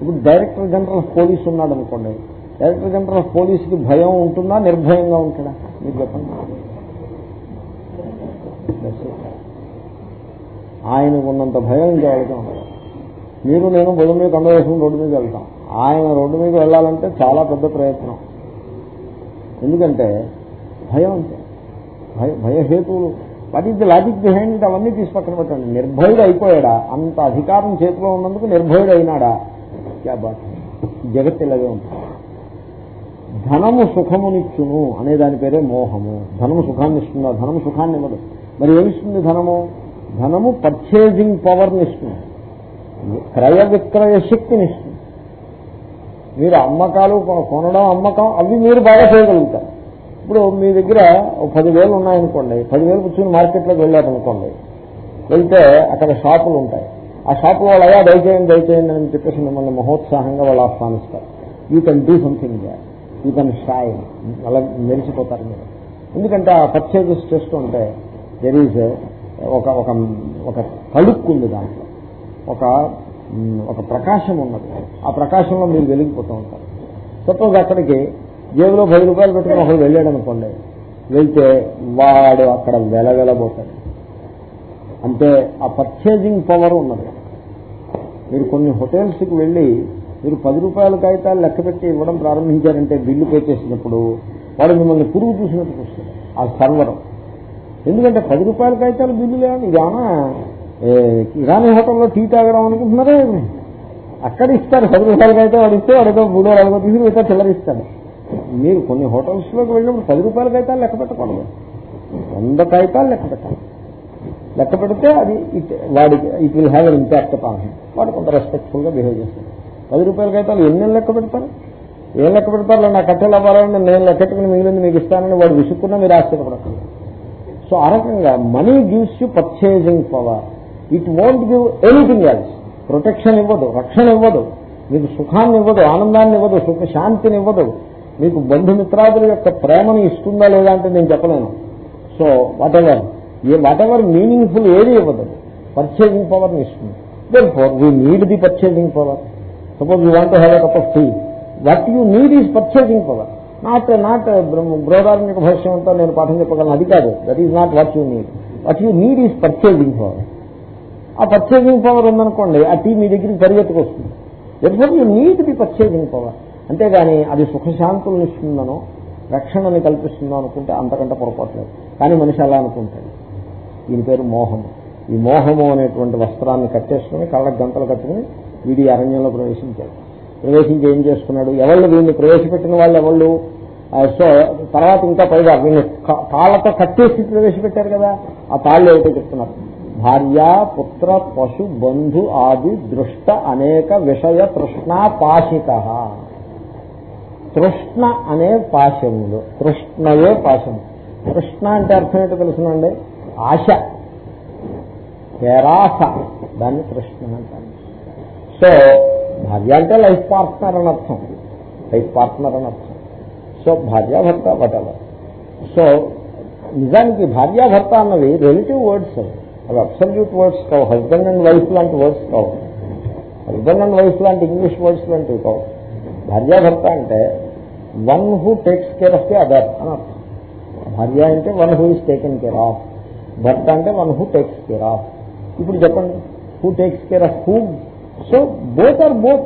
ఇప్పుడు director general of police ఉన్నాడు అనుకోండి డైరెక్టర్ జనరల్ ఆఫ్ పోలీస్కి భయం ఉంటుందా నిర్భయంగా ఉంటాడా మీరు చెప్పండి. ఆయనకు ఉన్నంత భయం ఇంకా వెళ్తాం మీరు నేను బుధం మీద కండ వేసుకుని రోడ్డు మీద వెళ్తాం. ఆయన రోడ్డు మీద వెళ్ళాలంటే చాలా పెద్ద ప్రయత్నం. ఎందుకంటే భయం అంటే భయ భయహేతువులు what is the logic behind అవన్నీ తీసి పక్కన పెట్టండి. నిర్భయుడు అయిపోయాడా? అంత అధికారం చేతిలో ఉన్నందుకు నిర్భయుడు అయినాడా? క్యా బాత్ జగత్ ఇలాగే ఉంటుంది ధనము సుఖమునిచ్చును అనే దాని పేరే మోహము ధనము సుఖాన్ని ఇస్తుందా ధనము సుఖాన్ని ఇవ్వదు మరి ఏమిస్తుంది ధనము ధనము పర్చేజింగ్ పవర్ని ఇస్తుంది క్రయ విక్రయ శక్తిని ఇస్తుంది మీరు అమ్మకాలు కొనడం అమ్మకం అవి మీరు బాగా చేయగలుగుతారు. ఇప్పుడు మీ దగ్గర పదివేలు ఉన్నాయనుకోండి పదివేలు కూర్చొని మార్కెట్లోకి వెళ్ళారనుకోండి వెళ్తే అక్కడ షాపులు ఉంటాయి. ఆ షాప్ వాళ్ళు అయ్యా దయచేయండి దయచేయండి అని చెప్పేసి మిమ్మల్ని మహోత్సాహంగా వాళ్ళు ఆహ్వానిస్తారు. You can do something they you can shy అలా మెరిచిపోతారు మీరు. ఎందుకంటే ఆ పర్చేజెస్ చేస్తుంటే దెర్ ఈజ్ ఒక ఒక ఒక తలుక్కు ఉంది దాంట్లో. ఒక ఒక ప్రకాశం ఉన్నది. ఆ ప్రకాశంలో మీరు వెలిగిపోతూ ఉంటారు. సపోజ్ అక్కడికి జేబులో పది రూపాయలు పెట్టుకుని ఒకరు వెళ్ళాడు అనుకోండి. వెళ్తే వాడు అక్కడ వెలవెలబోతాడు. అంటే ఆ పర్చేజింగ్ పవర్ ఉన్నది. మీరు కొన్ని హోటల్స్కి వెళ్ళి మీరు పది రూపాయల కాగితాలు లెక్క పెట్టి ఇవ్వడం ప్రారంభించారంటే బిల్లు పే చేసినప్పుడు వాడు మిమ్మల్ని పురుగు చూసినట్టు చూస్తారు ఆ సర్వరం. ఎందుకంటే పది రూపాయల కాగితాలు బిల్లు లేని ఇదానా ఇరానీ హోటల్లో టీ తాగడం అనుకుంటున్నారా అక్కడ ఇస్తారు పది రూపాయల కాగితం వాడు ఇస్తే వాడితో మూడో అరవై తీసుకుని మిగతా చిల్లరిస్తాడు మీరు కొన్ని హోటల్స్లోకి వెళ్ళినప్పుడు పది రూపాయల కాగితాలు లెక్క పెట్టకూడదు. వంద కాగితాలు లెక్క పెట్టాలి. లెక్క పెడితే అది ఇట్ వాడికి it will have an impact upon him. వాడు కొంత రెస్పెక్ట్ఫుల్గా బిహేవ్ చేస్తాడు. పది రూపాయలకి అయితే ఎన్ని లెక్క పెడతారు? ఏం లెక్క పెడతారు? నా కట్టెలు అవ్వాలని నేను లెక్కెట్టుకుని మిగిలింది మీకు ఇస్తానని వాడు విసుక్కున్నా మీరు ఆశ్చర్యపడకండి. సో ఆ రకంగా money gives you purchasing power it won't give anything else protection ఇవ్వదు రక్షణ ఇవ్వదు మీకు సుఖాన్ని ఇవ్వదు ఆనందాన్ని ఇవ్వదు సుఖ శాంతిని ఇవ్వదు. మీకు బంధుమిత్రాదుల యొక్క ప్రేమను ఇస్తుందా లేదా అంటే నేను చెప్పలేను. సో వాట్ ఎవర్ ఏ వాట్ ఎవర్ మీనింగ్ఫుల్ ఏది ఇవ్వదు. పర్చేజింగ్ పవర్ని ఇస్తుంది then for we need the purchasing power suppose you want have a cup of tea what you need is purchasing power not not బృహదార్మిక భాష్యం అంతా నేను పాఠం చెప్పగలను. అది కాదు. That is not what you need what you need is purchasing power ఆ purchasing power ఉందనుకోండి ఆ టీ మీ దగ్గరికి పరిగెత్తుకు వస్తుంది. That you need the purchasing power అంతేగాని అది సుఖశాంతులను ఇస్తుందనో రక్షణని కల్పిస్తుందో అనుకుంటే అంతకంటే పొరపాటు లేదు. కానీ మనిషి అలా అనుకుంటాడు. దీని పేరు మోహము. ఈ మోహము అనేటువంటి వస్త్రాన్ని కట్టేసుకుని కళ్ళకు గంటలు కట్టుకుని వీడి అరణ్యంలో ప్రవేశించాడు. ప్రవేశించి ఏం చేసుకున్నాడు? ఎవళ్ళు వీడిని ప్రవేశపెట్టిన వాళ్ళు ఎవళ్ళు? సో తర్వాత ఇంకా పైగా వీళ్ళని తాళ్ళతో కట్టేసి ప్రవేశపెట్టారు కదా ఆ తాళ్ళు ఏమిటో చెప్తున్నారు. భార్య పుత్ర పశు బంధు ఆది దృష్ట అనేక విషయ తృష్ణా పాశిక తృష్ణ అనే పాశములు. తృష్ణయే పాశము. తృష్ణ అంటే అర్థం ఏంటో తెలుసునండి? ఆశ. పేరాస దాన్ని కృష్ణ అంటారు సో భార్య అంటే లైఫ్ పార్ట్నర్ అని అర్థం. లైఫ్ పార్ట్నర్ అని అర్థం. సో భార్యాభర్త వటెవర్ సో నిజానికి భార్యాభర్త అన్నవి రిలేటివ్ వర్డ్స్ అవి అవి అబ్సల్యూట్ వర్డ్స్ కావు. హస్బెండ్ అండ్ వైఫ్ లాంటి వర్డ్స్ కావు. హస్బెండ్ అండ్ వైఫ్ లాంటి ఇంగ్లీష్ వర్డ్స్ లాంటివి కావు. భార్యాభర్త అంటే one who takes care of the other అని అర్థం. భార్య అంటే one who is taken care of భర్త అంటే one who takes care of ఇప్పుడు చెప్పండి. Who takes care of who so both are both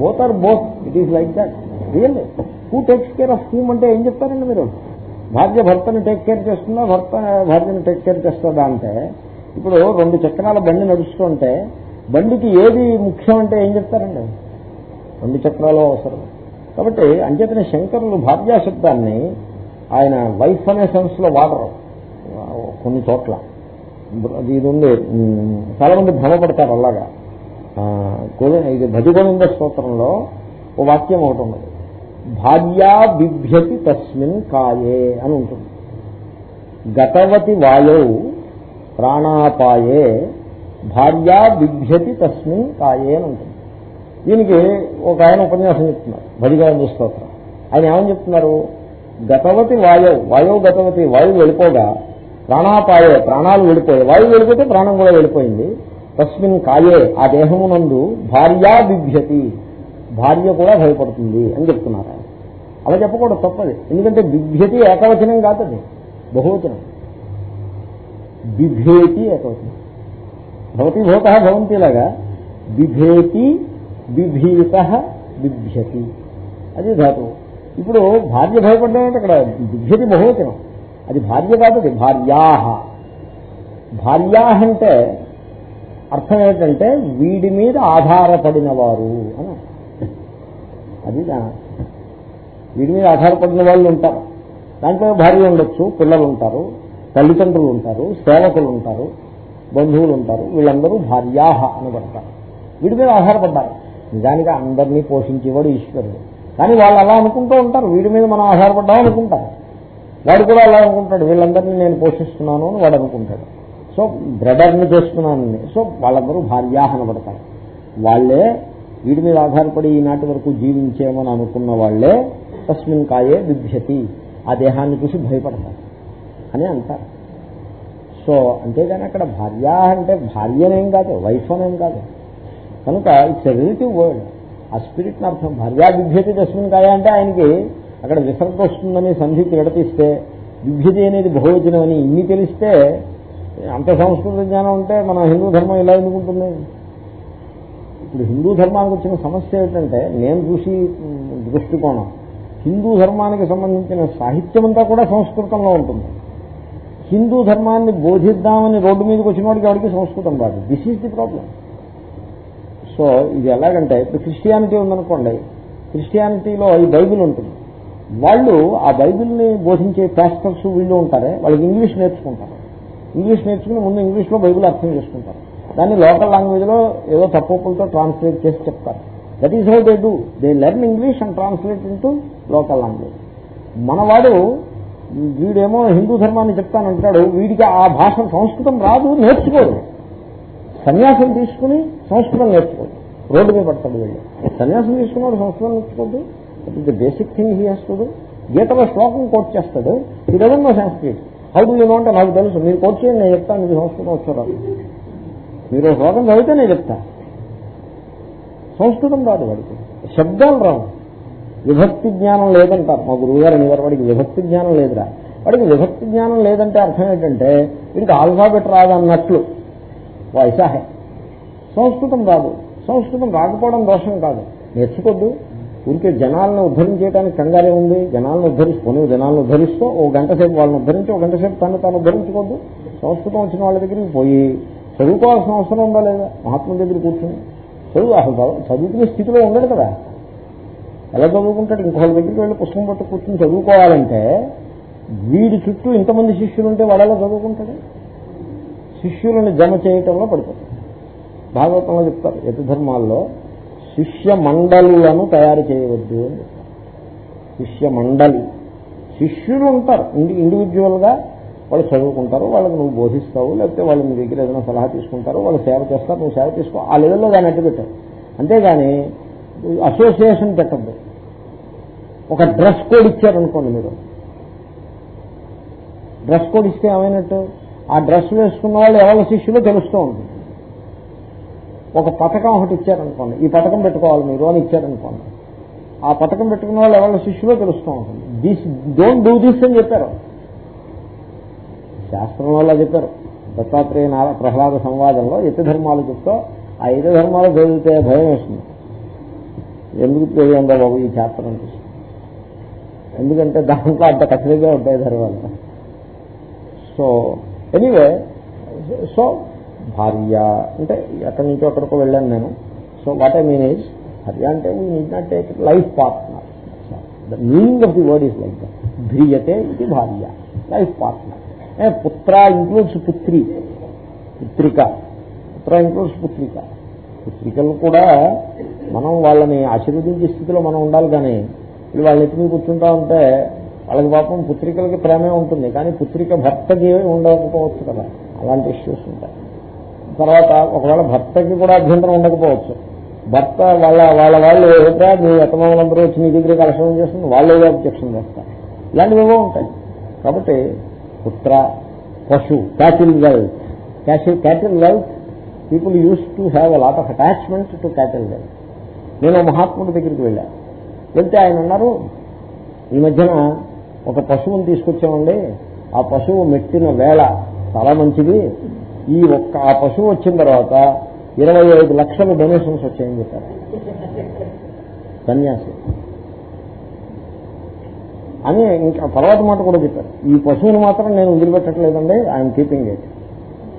both are both it is like that really who takes care of whom అంటే ఏం చెప్తారండి మీరు? భార్య భర్తని టేక్ కేర్ చేస్తుందా? భర్త భార్యను టేక్ కేర్ చేస్తుందా అంటే ఇప్పుడు రెండు చక్రాల బండి నడుస్తుంటే బండికి ఏది ముఖ్యం అంటే ఏం చెప్తారండి? రెండు చక్రాలు అవసరం. కాబట్టి అంచేతనే శంకరులు భార్యాశబ్దాన్ని ఆయన వైఫ్ అనే సెన్స్లో వాడరు. కొన్ని చోట్ల. అది ఇది ఉంది చాలామంది భ్రమపడతారు అలాగా. ఇది భజగోవింద స్తోత్రంలో ఓ వాక్యం ఒకటి ఉన్నది. భార్యా బిభ్యతి తస్మిన్ కాయే అని ఉంటుంది. గతవతి వాయౌ ప్రాణాపాయే భార్యా బిభ్యతి తస్మిన్ కాయే అని ఉంటుంది. దీనికి ఒక ఆయన ఉపన్యాసం చెప్తున్నారు. భజగోవింద స్తోత్రం. ఆయన ఏమని చెప్తున్నారు? గతవతి వాయవు వాయువు గతవతి వాయువు వెళ్ళిపోగా ప్రాణాపాయే ప్రాణాలు వెళ్ళిపోయాయి. వాయువు వెళ్ళిపోతే ప్రాణం కూడా వెళ్ళిపోయింది. తస్మిన్ కాయే ఆ దేహమునందు భార్యా బిభ్యతి. భార్య కూడా భయపడుతుంది అని చెప్తున్నారు అలా చెప్పకూడదు తప్పది. ఎందుకంటే బిభ్యతి ఏకవచనం కాదు అది. బహువచనం. బిభేతి ఏకవచనం. భవతి భూత భవంతి లాగా బిభేతి బిభీత బిభ్యతి. అది ధాతువు. ఇప్పుడు భార్య భయపడ్డామంటే అక్కడ బిభ్యతి బహువచనం. అది భార్య కాదు అది భార్యాహ. భార్యా అంటే అర్థం ఏంటంటే వీడి మీద ఆధారపడిన వారు అని అది వీడి మీద ఆధారపడిన వాళ్ళు ఉంటారు. దాంట్లో భార్య ఉండొచ్చు పిల్లలు ఉంటారు తల్లిదండ్రులు ఉంటారు సేవకులు ఉంటారు బంధువులు ఉంటారు వీళ్ళందరూ భార్యాహ అనబడతారు వీడి మీద ఆధారపడ్డారు. నిజానికి అందరినీ పోషించేవాడు ఈశ్వరుడు. కానీ వాళ్ళు అలా అనుకుంటూ ఉంటారు. వీడి మీద మనం ఆధారపడ్డాం అనుకుంటారు వాడు కూడా అలా అనుకుంటాడు వీళ్ళందరినీ నేను పోషిస్తున్నాను అని వాడు అనుకుంటాడు. సో బ్రదర్ని చేస్తున్నానని సో వాళ్ళందరూ భార్య అనబడతారు వాళ్ళే వీడి మీద ఆధారపడి ఈనాటి వరకు జీవించేమని అనుకున్న వాళ్ళే తస్మిన్ కాయే విభ్యతి. ఆ దేహాన్ని చూసి భయపడతారు అని అంటారు. సో అంతేగాని అక్కడ భార్య అంటే భార్యనేం కాదు వైఫ్ అనేం కాదు. కనుక ఇట్స్ ఎ రిలేటివ్ వర్డ్ ఆ స్పిరిట్ని అర్థం భార్యా విభ్యతి తస్మిన్ కాయ అంటే ఆయనకి అక్కడ విసర్గ వస్తుందని సంధి విడతీస్తే బిభ్యతి అనేది బహువచనం అని ఇన్ని తెలిస్తే అంత సంస్కృత జ్ఞానం ఉంటే మన హిందూ ధర్మం ఇలా ఎందుకుంటుంది? ఇప్పుడు హిందూ ధర్మానికి వచ్చిన సమస్య ఏంటంటే నేను చూసి దృష్టికోణం. హిందూ ధర్మానికి సంబంధించిన సాహిత్యం అంతా కూడా సంస్కృతంలో ఉంటుంది. హిందూ ధర్మాన్ని బోధిద్దామని రోడ్డు మీదకి వచ్చిన వాడికి వాడికి సంస్కృతం రాదు. This is the problem so ఇది ఎలాగంటే ఇప్పుడు క్రిస్టియానిటీ ఉందనుకోండి క్రిస్టియానిటీలో ఈ బైబిల్ ఉంటుంది. వాళ్ళు ఆ బైబిల్ని బోధించే పాస్టర్స్ వీళ్ళు ఉంటారే వాళ్ళకి ఇంగ్లీష్ నేర్చుకుంటారు. ఇంగ్లీష్ నేర్చుకుని ముందు ఇంగ్లీష్లో బైబిల్ అర్థం చేసుకుంటారు. దాన్ని లోకల్ లాంగ్వేజ్లో ఏదో తప్పులతో ట్రాన్స్లేట్ చేసి చెప్తారు. That is how they do they learn English and translate in local language మనవాడు వీడేమో హిందూ ధర్మాన్ని చెప్తానంటాడు వీడికి ఆ భాష సంస్కృతం రాదు నేర్చుకోడు. సన్యాసం తీసుకుని సంస్కృతం నేర్చుకోడు. రోడ్డు మీద పడతాడు వీళ్ళు సన్యాసం తీసుకున్నాడు సంస్కృతం నేర్చుకోద్దు that is the basic thing he has to do గీతలో శ్లోకం కోట్ చేస్తాడు ఈ dozen Sanskrit how do you know అంటే నాకు తెలుసు. మీరు కోట్ చేయండి నేను చెప్తాను. మీరు సంస్కృతం వచ్చారు? మీరు శ్లోకం చదివితే నేను చెప్తా. సంస్కృతం రాదు వాడికి. శబ్దాలు రావు. విభక్తి జ్ఞానం లేదంటారు. మా గురువు గారు అనేవారు వాడికి విభక్తి జ్ఞానం లేదురా. వాడికి విభక్తి జ్ఞానం లేదంటే అర్థం ఏంటంటే వీడికి ఆల్ఫాబెట్ రాదన్నట్లు. వైసాహే సంస్కృతం రాదు. సంస్కృతం రాకపోవడం దోషం కాదు. నేర్చుకోద్దు. ఊరికే జనాలను ఉద్ధరించేయడానికి కంగారే ఉంది. జనాలను ఉద్ధరిస్తూ జనాలను ఉద్ధరిస్తూ ఓ గంట సేపు వాళ్ళని ఉద్ధరించి ఒక గంట సేపు తను తాను ఉద్ధరించుకోద్దు సంస్కృతం వచ్చిన వాళ్ళ దగ్గరికి పోయి చదువుకోవాల్సిన అవసరం ఉందా లేదా? మహాత్ముల దగ్గర కూర్చుని. చదువు అసలు చదువుకునే స్థితిలో ఉండడు కదా. ఎలా చదువుకుంటాడు? ఇంకోళ్ళ దగ్గరికి వెళ్ళి పుస్తకం పట్టు కూర్చుని చదువుకోవాలంటే వీడి చుట్టూ ఇంతమంది శిష్యులు ఉంటే వాడు ఎలా చదువుకుంటాడు? శిష్యులను జమ చేయటంలో పడిపోతాడు. భాగవతంలో చెప్తారు యతి ధర్మాల్లో శిష్య మండలులను తయారు చేయవద్దు అని చెప్తారు. శిష్య మండలి శిష్యులు ఉంటారు. ఇండి ఇండివిజువల్గా వాళ్ళు చదువుకుంటారు వాళ్ళకి నువ్వు బోధిస్తావు లేకపోతే వాళ్ళు మీ దగ్గర ఏదైనా సలహా తీసుకుంటారు వాళ్ళు సేవ చేస్తారు నువ్వు సేవ తీసుకో ఆ లెవెల్లో దాన్ని అట్టు అంతేగాని అసోసియేషన్ పెట్టద్దు. ఒక డ్రెస్ కోడ్ ఇచ్చారనుకోండి మీరు. డ్రెస్ కోడ్ ఇస్తే ఏమైనట్టు? ఆ డ్రెస్ వేసుకున్న వాళ్ళు ఎవరి శిష్యులో తెలుస్తూ ఉంటుంది. ఒక పథకం ఒకటి ఇచ్చారనుకోండి. ఈ పథకం పెట్టుకోవాలి మీరు అని ఇచ్చారనుకోండి. ఆ పథకం పెట్టుకున్న వాళ్ళు ఎవరి శిష్యులో తెలుస్తూ ఉంటుంది. దిస్ డోంట్ డూ దిస్ అని చెప్పారు. శాస్త్రం వల్ల చెప్పారు. దత్తాత్రేయ నారా ప్రహ్లాద సంవాదంలో యతి ధర్మాలు చెప్తా ఆ యతి ధర్మాలు చదివితే భయం వేస్తుంది. ఎందుకు తెలియందా బాబు ఈ చాప్టర్ అనిపిస్తుంది ఎందుకంటే దాంట్లో అంత ఖచ్చితంగా ఉంటాయి ధర్మాలు. సో ఎనీవే సో భార్య అంటే ఎక్కడి నుంచో అక్కడికో వెళ్ళాను నేను. So what I mean is భార్య అంటే we need not take life partner the meaning of the word is like that ధ్రియతే ఇది భార్య లైఫ్ పార్ట్నర్ పుత్ర ఇంక్లూడ్స్ పుత్రి పుత్రిక. పుత్ర ఇంక్లూడ్స్ పుత్రిక. పుత్రికలు కూడా మనం వాళ్ళని ఆశీర్వదించే స్థితిలో మనం ఉండాలి కానీ వీళ్ళు వాళ్ళని ఎత్తుకుని కూర్చుంటా ఉంటే వాళ్ళకి పాపం పుత్రికలకి ప్రేమే ఉంటుంది. కానీ పుత్రిక భర్తకి ఉండకపోవచ్చు కదా. అలాంటి ఇష్యూస్ ఉంటాయి. తర్వాత ఒకవేళ భర్తకి కూడా అభ్యంతరం ఉండకపోవచ్చు. భర్త వాళ్ళ వాళ్ళ వాళ్ళు ఏమిటా మీ అతమాలందరూ వచ్చి నీ దగ్గర కలెక్షన్ చేస్తుంది వాళ్ళు ఏదో అబ్జెక్షన్ చేస్తారు. ఇలాంటివి ఉంటాయి. కాబట్టి పుత్ర పశు cattle wealth. Cattle cattle wealth people use to have a lot of attachment to cattle wealth. నేను మహాత్ముడి దగ్గరికి వెళ్ళాను వెళ్తే ఆయన అన్నారు ఈ మధ్యన ఒక పశువుని తీసుకొచ్చామండి. ఆ పశువు మెట్టిన వేళ చాలా మంచిది. ఈ ఒక్క ఆ పశువు వచ్చిన తర్వాత ఇరవై ఐదు లక్షల డొనేషన్స్ వచ్చాయని చెప్పారు. సన్యాసి. అని ఇంకా తర్వాత మాట కూడా చెప్పారు. ఈ పశువుని మాత్రం నేను వదిలిపెట్టట్లేదండి I'm keeping it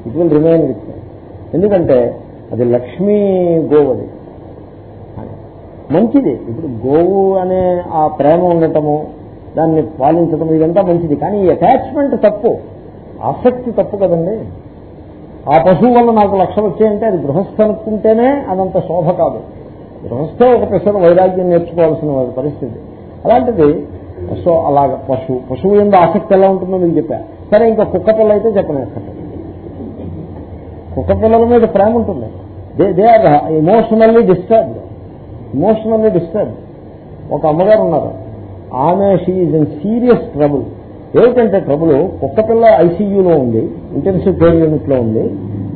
it will remain with ఎందుకంటే అది లక్ష్మీ గోవది మంచిది. ఇప్పుడు గోవు అనే ఆ ప్రేమ ఉండటము దాన్ని పాలించడం ఇదంతా మంచిది. కానీ ఈ అటాచ్మెంట్ తప్పు. ఆసక్తి తప్పు కదండి. ఆ పశువు వల్ల నాకు లక్షలు వచ్చాయంటే అది గృహస్థ అనుకుంటేనే అదంత శోభ కాదు. గృహస్థే ఒక పెసర వైరాగ్యం నేర్చుకోవాల్సిన పరిస్థితి. అలాంటిది సో అలాగ పశువు పశువు ఎందు ఆసక్తి ఎలా ఉంటుందో మీకు చెప్పా. సరే ఇంకా కుక్క పిల్ల అయితే చెప్పలేదు కుక్క పిల్లల మీద ప్రేమ ఉంటుంది. They they are emotionally disturbed emotionally disturbed ఒక అమ్మగారు ఉన్నారు. ఆమె షీఈ్ ఇన్ సీరియస్ ట్రబుల్ ఏమిటంటే ట్రబుల్ కుక్క పిల్ల ఐసీయూలో ఉంది ఇంటెన్సివ్ కేర్ యూనిట్లో ఉంది.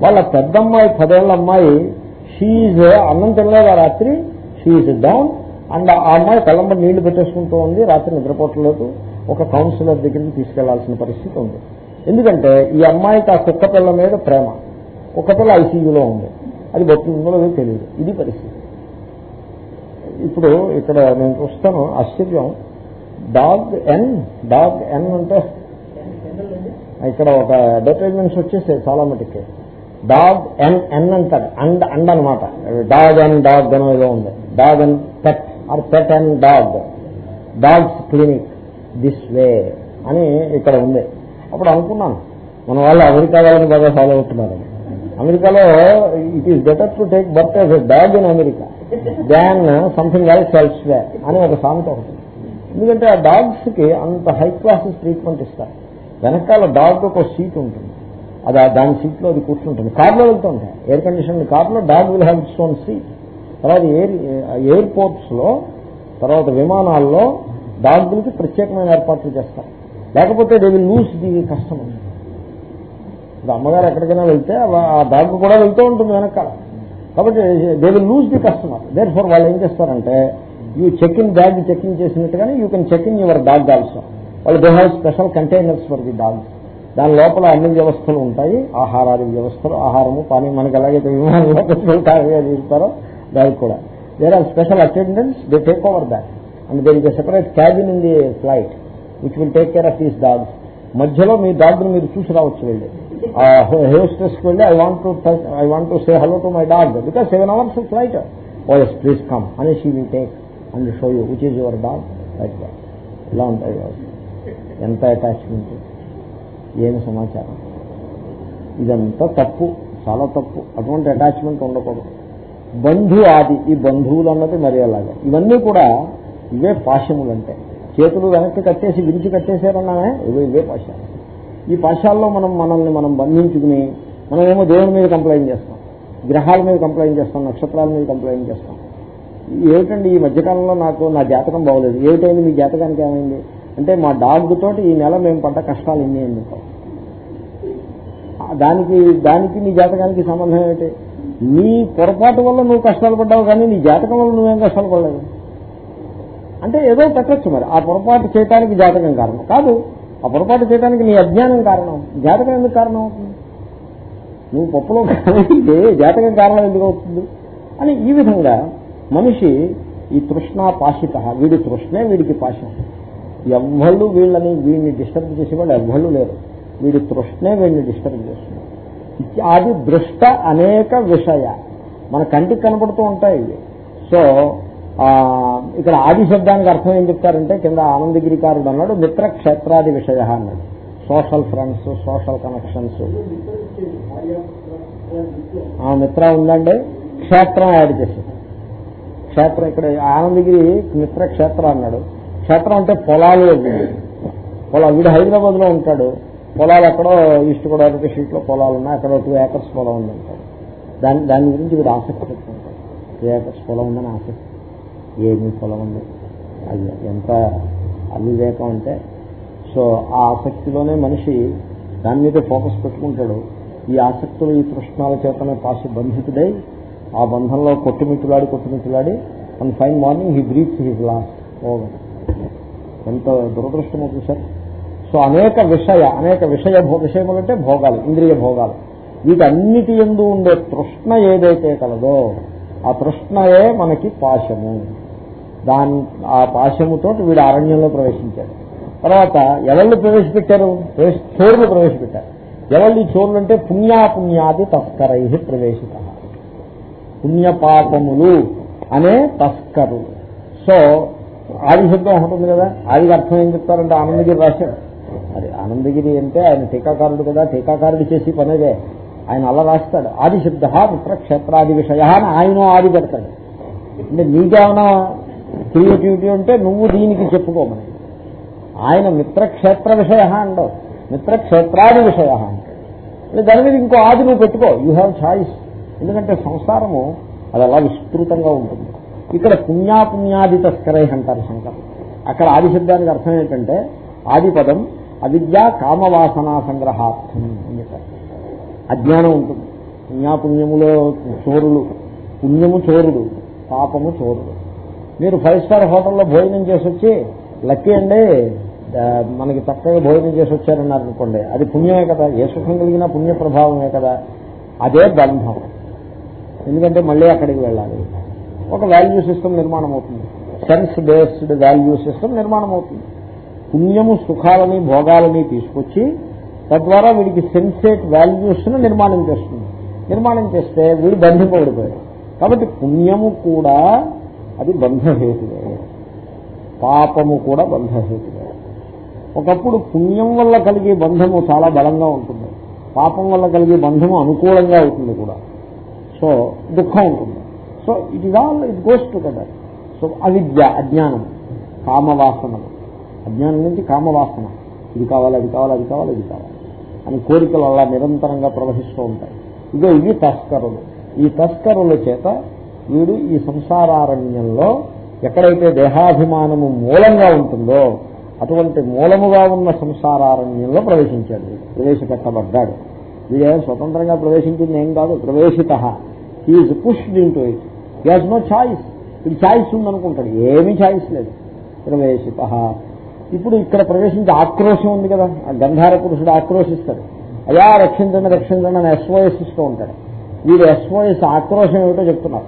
వాళ్ళ పెద్దమ్మాయి పదేళ్ళ అమ్మాయి షీఈ్ అన్నం తినలేదు ఆ రాత్రి షీఈ్ డౌన్ అండ్ ఆ అమ్మాయి కళ్ళంబ నీళ్ళు పెట్టేసుకుంటూ ఉంది రాత్రి నిద్రపోవట్లేదు. ఒక కౌన్సిలర్ దగ్గరికి తీసుకెళ్ళాల్సిన పరిస్థితి ఉంది. ఎందుకంటే ఈ అమ్మాయికి ఆ కుక్క పిల్ల మీద ప్రేమ. కుక్క పిల్ల ఐసీయూలో ఉంది. అది బతుకుందో తెలియదు. ఇది పరిస్థితి. ఇప్పుడు ఇక్కడ నేను చూస్తాను ఆశ్చర్యం. డాగ్ ఎన్ డాగ్ ఎన్ అంటే? ఇక్కడ ఒక అడ్వర్టైజ్మెంట్స్ వచ్చేసాయి చాలా మటుకి. డాగ్ ఎన్ ఎన్ అంటారు. అండ్ అండ్ అనమాట డాగ్ అండ్ డాగ్ అని ఏదో ఉంది. Dog and pet or pet and dog. Dogs clinic this way అని ఇక్కడ ఉంది. అప్పుడు అనుకున్నాను. మన వాళ్ళు అమెరికా వాళ్ళని బాగా ఫాలో అవుతున్నారు. అమెరికాలో it is better to take birth as dog in America than something else else way అని ఒక సామెత ఒకటి. ఎందుకంటే ఆ డాగ్స్కి అంత హై క్లాసెస్ ట్రీట్మెంట్ ఇస్తారు. వెనకాల డాగ్ ఒక సీట్ ఉంటుంది. అది దాని సీట్లో అది కూర్చుంటుంది. కార్లో వెళ్తూ ఉంటాయి. ఎయిర్ కండిషన్ కార్లో dog will have its own seat. తర్వాత ఎయిర్ ఎయిర్పోర్ట్స్లో తర్వాత విమానాల్లో డాగ్లకి ప్రత్యేకమైన ఏర్పాట్లు చేస్తారు. లేకపోతే they will lose the customer ఇప్పుడు అమ్మగారు ఎక్కడికైనా వెళ్తే ఆ డాగ్ కూడా వెళ్తూ ఉంటుంది వెనకాల. కాబట్టి they will lose the customer there for వాళ్ళు ఏం చేస్తారంటే you check in bag checking చేసినట్టుగానే you can check in your bag also. వాళ్ళు they have special containers for the dogs దాని లోపల అన్ని వ్యవస్థలు ఉంటాయి. ఆహారాది వ్యవస్థలు ఆహారము పానీ మనకి ఎలాగైతే విమానంలో ఇస్తారో దానికి కూడా. There are special attendance they take over that and there is separate cabin in the flight which will take care of these dogs మధ్యలో మీ డాగ్ను మీరు చూసి రావచ్చు వెళ్ళి. హోస్టెస్ వెళ్ళి I want to I want to say hello to my dog because seven hours flight oh yes please come అని she will take and show you which is your dog like that ఇలా ఉంటాయి ఎంత attachment ఏమి సమాచారం? ఇదంతా తప్పు. చాలా తప్పు. అటువంటి అటాచ్మెంట్ ఉండకూడదు. బంధు ఆది. ఈ బంధువులు అన్నది మరి అలాగే. ఇవన్నీ కూడా ఇవే పాశములు అంటే. చేతులు వెనక్కి కట్టేసి విరిచి కట్టేశారన్నానే ఇవే ఇవే పాశాలు. ఈ పాశాల్లో మనం మనల్ని మనం బంధించుకుని మనమేమో దేవుని మీద కంప్లైంట్ చేస్తాం. గ్రహాల మీద కంప్లైంట్ చేస్తాం. నక్షత్రాల మీద కంప్లైంట్ చేస్తాం. ఏమిటండి ఈ మధ్యకాలంలో నాకు నా జాతకం బాగోలేదు? ఏమిటైంది మీ జాతకానికి ఏమైంది? అంటే మా డాగ్ తోటి ఈ నెల మేము పడ్డ కష్టాలు ఇన్ని అని దానికి దానికి నీ జాతకానికి సంబంధం ఏమిటి? నీ పొరపాటు వల్ల నువ్వు కష్టాలు పడ్డావు కానీ నీ జాతకం వల్ల నువ్వేం కష్టాలు పడలేదు. అంటే ఏదో పెట్టచ్చు మరి. ఆ పొరపాటు చేయటానికి జాతకం కారణం. కాదు ఆ పొరపాటు చేయడానికి నీ అజ్ఞానం కారణం. జాతకం ఎందుకు కారణం అవుతుంది? నువ్వు పప్పులో కలిగితే జాతకం కారణం ఎందుకు అవుతుంది? అని ఈ విధంగా మనిషి ఈ తృష్ణ పాషిత వీడి తృష్ణే వీడికి పాషం ఎవ్వళ్ళు వీళ్ళని వీడిని డిస్టర్బ్ చేసేవాళ్ళు ఎవ్వళ్ళు లేరు. వీడి తృష్ణే వీడిని డిస్టర్బ్ చేస్తుంది అది దృష్ట అనేక విషయ. మన కంటికి కనపడుతూ ఉంటాయి సో ఇక్కడ ఆది శబ్దానికి అర్థం ఏం చెప్తారంటే కింద ఆనందగిరికారుడు అన్నాడు మిత్ర క్షేత్రాది విషయ అన్నాడు. Social friends social connections. ఆ మిత్ర ఉందండి క్షేత్రం యాడ్ చేసేది క్షేత్రం ఇక్కడ ఆనందగిరి మిత్ర క్షేత్రం అన్నాడు. క్షేత్రం అంటే పొలాలు పొలాలు వీడు హైదరాబాద్లో ఉంటాడు. పొలాలు ఎక్కడో ఈస్ట్ గోదావరి షీట్లో పొలాలు ఉన్నాయి. అక్కడ టూ ఏకర్స్ పొలం ఉందంటాడు దాని దాని గురించి వీడు ఆసక్తి పెట్టుకుంటాడు. టూ ఏకర్స్ పొలం ఉందని ఆసక్తి. ఏమి పొలం ఉంది. అది ఎంత అవివేకం అంటే సో ఆ ఆసక్తిలోనే మనిషి దాని మీద ఫోకస్ పెట్టుకుంటాడు. ఈ ఆసక్తులు ఈ తృష్ణాల చేతనే పాసి బంధితుడై ఆ బంధంలో కొట్టుమిట్టులాడి కొట్టుమిట్టులాడి one fine morning he breathes his last over ఎంత దురదృష్టమో చూశారు. సో అనేక విషయ అనేక విషయ భో- విషయములు అంటే భోగాలు ఇంద్రియ భోగాలు. వీటన్నిటి ఎందు ఉండే తృష్ణ ఏదైతే కలదో ఆ తృష్ణయే మనకి పాశము. దాని ఆ పాశముతో వీడు అరణ్యంలో ప్రవేశించాడు. తర్వాత ఎవళ్ళు ప్రవేశపెట్టారు? ప్రవేశ చోరులు ప్రవేశపెట్టారు. ఎవళ్ళు ఈ చోరులు అంటే పుణ్యాపుణ్యాది తస్కరై ప్రవేశిత. పుణ్యపాపములు అనే తస్కరులు సో ఆది శబ్దం ఒకటి ఉంది కదా ఆదికి అర్థం ఏం చెప్తారంటే ఆనందగిరి రాశాడు అది ఆనందగిరి అంటే ఆయన టీకాకారుడు కదా టీకాకారుడు చేసి పనేదే. ఆయన అలా రాస్తాడు. ఆదిశబ్ద శబ్ద క్షేత్రాది విషయ అని ఆయన ఆది పెడతాడు. అంటే నీకేమైనా క్రియేటివిటీ ఉంటే నువ్వు దీనికి చెప్పుకోమని. ఆయన మిత్రక్షేత్ర విషయ అండవు మిత్రక్షేత్రాది విషయ అంటే దాని మీద ఇంకో ఆది నువ్వు పెట్టుకో. యూ హ్యావ్ ఛాయిస్ ఎందుకంటే సంసారము అది అలా విస్తృతంగా ఉంటుంది. ఇక్కడ పుణ్యాపుణ్యాది తస్కరై అంటారు శంకర్. అక్కడ ఆది శబ్దానికి అర్థం ఏంటంటే ఆది పదం అవిద్య కామవాసనా సంగ్రహార్థం అని చెప్పారు. అజ్ఞానం ఉంటుంది. పుణ్యాపుణ్యములో చోరులు పుణ్యము చోరుడు పాపము చోరుడు మీరు ఫైవ్ స్టార్ హోటల్లో భోజనం చేసి వచ్చి లక్కీ అండి మనకి చక్కగా భోజనం చేసి వచ్చారన్నారు అనుకోండి అది పుణ్యమే కదా. ఏ సుఖం కలిగినా పుణ్య ప్రభావమే కదా. అదే బంధం ఎందుకంటే మళ్ళీ అక్కడికి వెళ్ళాలి. ఒక వాల్యూ సిస్టమ్ నిర్మాణం అవుతుంది. సెన్స్ బేస్డ్ వాల్యూ సిస్టమ్ నిర్మాణం అవుతుంది. పుణ్యము సుఖాలని భోగాలని తీసుకొచ్చి తద్వారా వీడికి సెన్సేట్ వాల్యూస్ను నిర్మాణం చేస్తుంది. నిర్మాణం చేస్తే వీడు బంధింపబడిపోయాడు. కాబట్టి పుణ్యము కూడా అది బంధహేతువే. పాపము కూడా బంధహేతువే. ఒకప్పుడు పుణ్యం వల్ల కలిగే బంధము చాలా బలంగా ఉంటుంది. పాపం వల్ల కలిగే బంధము అనుకూలంగా అవుతుంది కూడా. సో దుఃఖం ఉంటుంది. So it is all it goes together so అవిద్య అజ్ఞానం కామవాసనలు అజ్ఞానం నుంచి కామవాసన. ఇది కావాలి అది కావాలి అది కావాలి ఇది కావాలి. అని కోరికలు అలా నిరంతరంగా ప్రవహిస్తూ ఉంటాయి. ఇదో ఇవి తస్కరులు. ఈ తస్కరుల చేత వీడు ఈ సంసారారణ్యంలో ఎక్కడైతే దేహాభిమానము మూలంగా ఉంటుందో అటువంటి మూలముగా ఉన్న సంసారారణ్యంలో ప్రవేశించాడు. వీడు. ప్రవేశపెట్టబడ్డాడు వీడేం స్వతంత్రంగా ప్రవేశించింది ఏం కాదు ప్రవేశిత. He's pushed into it he has no choice ఇది ఛాయిస్ ఉందనుకుంటాడు. ఏమీ ఛాయిస్ లేదు. ప్రవేశిత. ఇప్పుడు ఇక్కడ ప్రవేశించే ఆక్రోశం ఉంది కదా. ఆ గంధార పురుషుడు ఆక్రోశిస్తాడు. అయా రక్షించండి రక్షించండి అని ఎస్ఓఎస్ ఇస్తూ ఉంటాడు. వీడు ఎస్ఓఎస్ ఆక్రోశం ఏమిటో చెప్తున్నారు.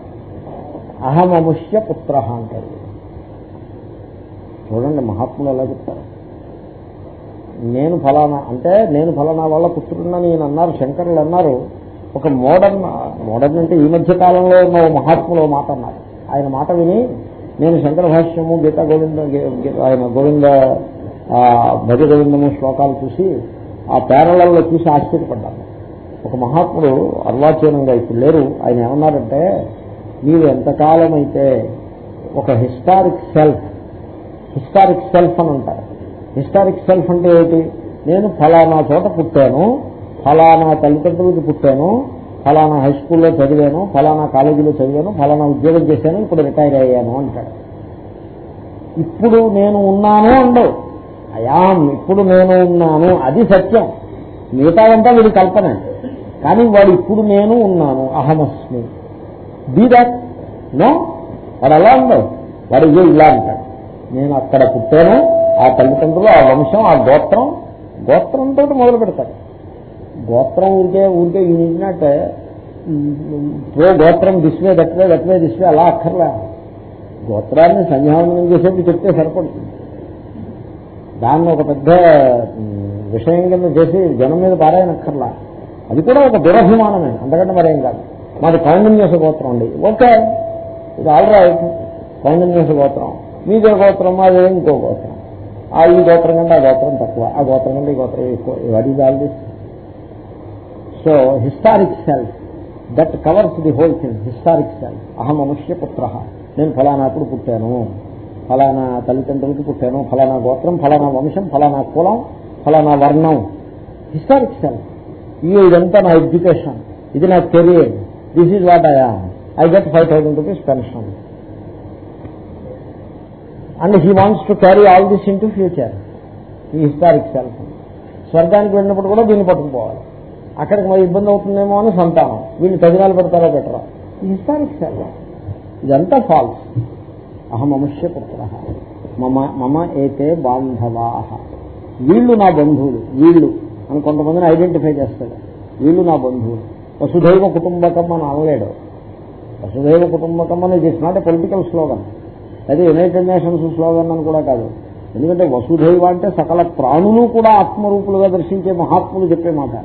అహమముష్య పుత్ర అంటాడు. చూడండి మహాత్ములు ఎలా చెప్తారు. నేను ఫలానా అంటే నేను ఫలానా వాళ్ళ పుత్రుడినని ఈయన అన్నారు శంకరులు అన్నారు ఒక మోడర్న్ మోడర్న్ అంటే ఈ మధ్య కాలంలో ఉన్న మహాత్ములు మాట అన్నారు. ఆయన మాట విని నేను శంకర భాష్యము గీతా గోవింద గే- ఆయన గోవింద భజ గోవిందము శ్లోకాలు చూసి ఆ పేరలలో చూసి ఆశ్చర్యపడ్డాను. ఒక మహాత్ముడు అర్వాచీనంగా ఇప్పుడు లేరు. ఆయన ఏమన్నారంటే మీరు ఎంతకాలం అయితే ఒక హిస్టారిక్ సెల్ఫ్ హిస్టారిక్ సెల్ఫ్ అని అంటారు హిస్టారిక్ సెల్ఫ్ అంటే ఏంటి? నేను ఫలానా చోట పుట్టాను ఫలానా తల్లిదండ్రులకి పుట్టాను ఫలానా హై స్కూల్లో చదివాను ఫలానా కాలేజీలో చదివాను ఫలానా ఉద్యోగం చేశాను ఇప్పుడు రిటైర్ అయ్యాను అంటాడు. ఇప్పుడు నేను ఉన్నాను అండవు అయాం ఇప్పుడు నేను ఉన్నాను అది సత్యం. మిగతాదంతా వీడి కల్పన. కానీ వాడు ఇప్పుడు నేను ఉన్నాను అహమస్మి. బీ దట్ నో వాడు అలా ఉండవు వాడు ఇదే ఇలా అంటాడు. నేను అక్కడ పుట్టాను ఆ తల్లిదండ్రులు ఆ వంశం ఆ గోత్రం గోత్రంతో మొదలు పెడతారు. గోత్రం ఊరికే ఊరికే ఈనట్టే ప్రో గోత్రం దిస్వే దట్వే దట్వే దిస్వే అలా అక్కర్లే. గోత్రాన్ని సంధ్యావనం చేసేది చెప్తే సరిపడుతుంది. దాన్ని ఒక పెద్ద విషయం కింద చేసి జనం మీద పారాయనక్కర్లా. అది కూడా ఒక దురభిమానమే అంతకంటే మరేం కాదు. మాది కౌండిన్యస గోత్రం అండి. ఓకే ఇది ఆల్ రైట్ కౌండిన్యస గోత్రం. మీదే గోత్రం మాది ఇంకో గోత్రం. ఆ ఈ గోత్రం కంటే ఆ గోత్రం తక్కువ ఆ గోత్రం కంటే ఈ గోత్రం ఎక్కువ. What is all this so historic self that covers the whole thing historic self అహం మనుష్య పుత్ర. నేను ఫలానాప్పుడు పుట్టాను. ఫలానా తల్లిదండ్రులకి పుట్టాను. ఫలానా గోత్రం ఫలానా వంశం ఫలానా కులం ఫలానా వర్ణం. హిస్టారిక్ సెల్ఫ్ ఇవి ఇదంతా నా ఎడ్యుకేషన్ ఇది నా career this is what I I get five thousand rupees pension and he wants to carry all this in to future ఈ హిస్టారిక్ సెల్ఫ్ స్వర్గానికి వెళ్ళినప్పుడు కూడా దీన్ని పట్టుకుపోవాలి అక్కడికి మరి ఇబ్బంది అవుతుందేమో అని సంతానం. వీళ్ళు తగినాలు పెడతారో పెట్టరా? ఈ హిస్టారిక్ సెల్ఫ్ ఇదంతా ఫాల్స్ అహం అముష్య పుత్ర. మమ మమ ఏతే బాంధవా. వీళ్ళు నా బంధువులు. వీళ్ళు అని కొంతమందిని ఐడెంటిఫై చేస్తాడు. వీళ్ళు నా బంధువులు. వసుధైవ కుటుంబకం అని అనలేడు. వసుధైవ కుటుంబకం అనేది it's not a political slogan అది యునైటెడ్ నేషన్స్ స్లోగన్ అని కూడా కాదు. ఎందుకంటే వసుధైవ అంటే సకల ప్రాణులు కూడా ఆత్మరూపులుగా దర్శించే మహాత్ములు చెప్పే మాట.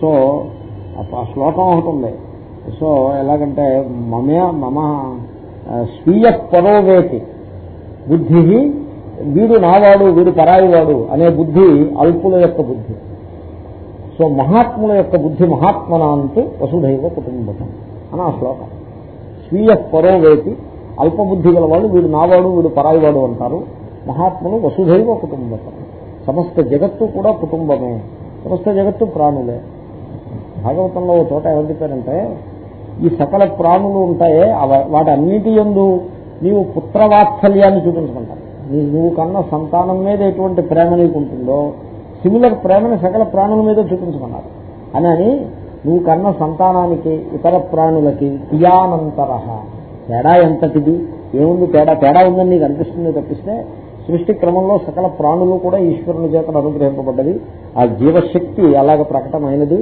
సో ఆ శ్లోకం ఒకటి ఉంది. సో ఎలాగంటే మమే మమ స్వీయ పరోవేతి. బుద్ధి వీడు నావాడు వీడు పరాయివాడు అనే బుద్ధి అల్పుల యొక్క బుద్ధి. సో మహాత్ముల యొక్క బుద్ధి మహాత్మనాంతు వసుధైవ కుటుంబం అని ఆ శ్లోకం. స్వీయ పరోవేతి అల్పబుద్ధి గల వాళ్ళు వీడు నావాడు వీడు పరాయివాడు అంటారు. మహాత్ములు వసుధైవ కుటుంబం సమస్త జగత్తు కూడా కుటుంబమే. సమస్త జగత్తు ప్రాణులే. భాగవతంలో చోట ఎవరు చెప్పారంటే ఈ సకల ప్రాణులు ఉంటాయే అవ- వాటన్నిటి ఎందు నీవు పుత్రవాత్సల్యాన్ని చూపించుకుంటావు నీ నువ్వు కన్న సంతానం మీద ఎటువంటి ప్రేమ నీకు ఉంటుందో సిమిలర్ ప్రేమని సకల ప్రాణుల మీద చూపించుకున్నారు అని అని నువ్వు కన్న సంతానానికి ఇతర ప్రాణులకి పియానంతర తేడా ఎంతటిది? ఏముంది తేడా? తేడా ఉందని నీకు అనిపిస్తుంది తప్పిస్తే సృష్టి క్రమంలో సకల ప్రాణులు కూడా ఈశ్వరుని చేత అనుగ్రహింపబడ్డది ఆ జీవశక్తి అలాగ ప్రకటమైనది?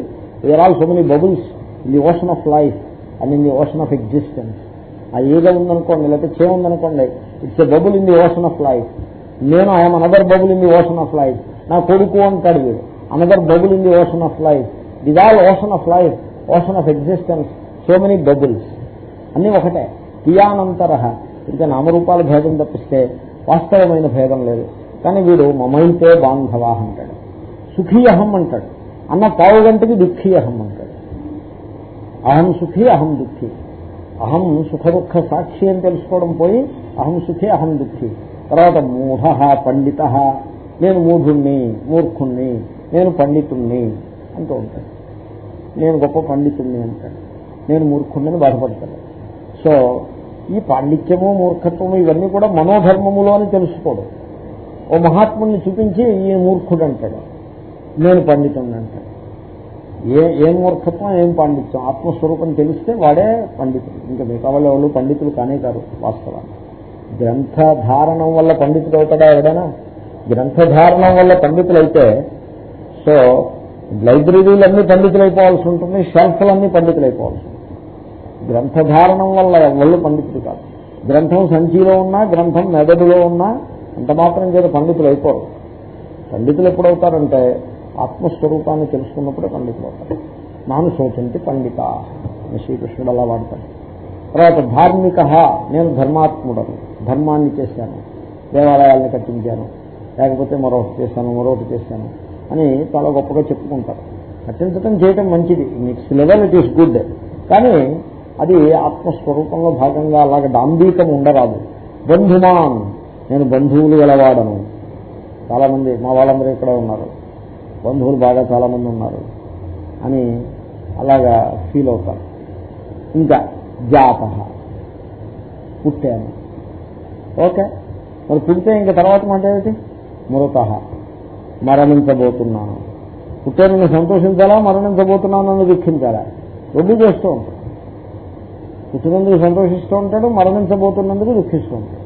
Where all so many bubbles in the ocean of life and in the ocean of existence ఆ ఈగ ఉందనుకోండి లేకపోతే చే ఉందనుకోండి it's a bubble in the ocean of life నేను I'm another bubble in the ocean of life నా కొడుకు అంటాడు వీడు another bubble in the ocean of life this all ocean of life ocean of existence so many bubbles అన్నీ ఒకటే. పియానంతర ఇంకా నామరూపాల భేదం తప్పిస్తే వాస్తవమైన భేదం లేదు. కానీ వీడు మమైతే బాంధవా అంటాడు. సుఖీ అహం అంటాడు. అన్న పావు గంటకి దుఃఖీ అహం అంటాడు. అహం సుఖీ అహం దుఃఖీ. అహం సుఖ దుఃఖ సాక్షి అని తెలుసుకోవడం పోయి అహం సుఖీ అహం దుఃఖీ. తర్వాత మూఢ పండిత. నేను మూఢుణ్ణి మూర్ఖుణ్ణి నేను పండితుణ్ణి అంటూ ఉంటాడు. నేను గొప్ప పండితుణ్ణి అంటాడు. నేను మూర్ఖుణ్ణి బాధపడతాడు. సో ఈ పాండిత్యము మూర్ఖత్వము ఇవన్నీ కూడా మనోధర్మములో అని తెలుసుకోడు. ఓ మహాత్ముని చూపించి ఈ మూర్ఖుడు అంటాడు నేను పండితుణ్ణి అంటాడు ఏ ఏం మూర్ఖత్వం ఏం పాండిత్యం? ఆత్మస్వరూపం తెలిస్తే వాడే పండితుడు. ఇంకా మిగతా వాళ్ళు ఎవరు? పండితులు కానే కాదు వాస్తవాన్ని గ్రంథధారణం వల్ల పండితుడు అవుతాడా ఎవడైనా? గ్రంథధారణం వల్ల పండితులైతే సో లైబ్రరీలన్నీ పండితులైపోవాల్సి ఉంటుంది షెల్ఫ్లన్నీ పండితులైపోవాల్సి ఉంటుంది. గ్రంథధారణం వల్ల ఎవళ్ళు పండితులు కాదు. గ్రంథం సంచిలో ఉన్నా గ్రంథం మెదడులో ఉన్నా అంత మాత్రం చేత పండితులు అయిపోరు. పండితులు ఎప్పుడవుతారంటే ఆత్మస్వరూపాన్ని తెలుసుకున్నప్పుడే పండితులు అవుతారు. నాను శోచంతి పండిత అని శ్రీకృష్ణుడు అలా వాడతాడు. తర్వాత ధార్మిక నేను ధర్మాత్ముడను ధర్మాన్ని చేశాను దేవాలయాలను కట్టించాను లేకపోతే మరొకటి చేశాను మరొకటి చేశాను అని చాలా గొప్పగా చెప్పుకుంటారు. కట్టించడం చేయటం మంచిది. Next level it is good. కానీ అది ఆత్మస్వరూపంలో భాగంగా అలాగే డాంబీకం ఉండరాదు. బంధుమాన్. నేను బంధువులు గలవాడను. చాలామంది మా వాళ్ళందరూ ఇక్కడ ఉన్నారు. బంధువులు బాగా చాలామంది ఉన్నారు అని అలాగా ఫీల్ అవుతారు. ఇంకా జాత పుట్టాను. ఓకే. మరి పుడితే ఇంకా తర్వాత మాట ఏమిటి? మృత మరణించబోతున్నాను. పుట్టానని సంతోషించాలా? మరణించబోతున్నాను అని దుఃఖించాలా? రెండు చేస్తూ ఉంటాడు పుట్టినందుకు సంతోషిస్తూ ఉంటాడు మరణించబోతున్నందుకు దుఃఖిస్తూ ఉంటాడు.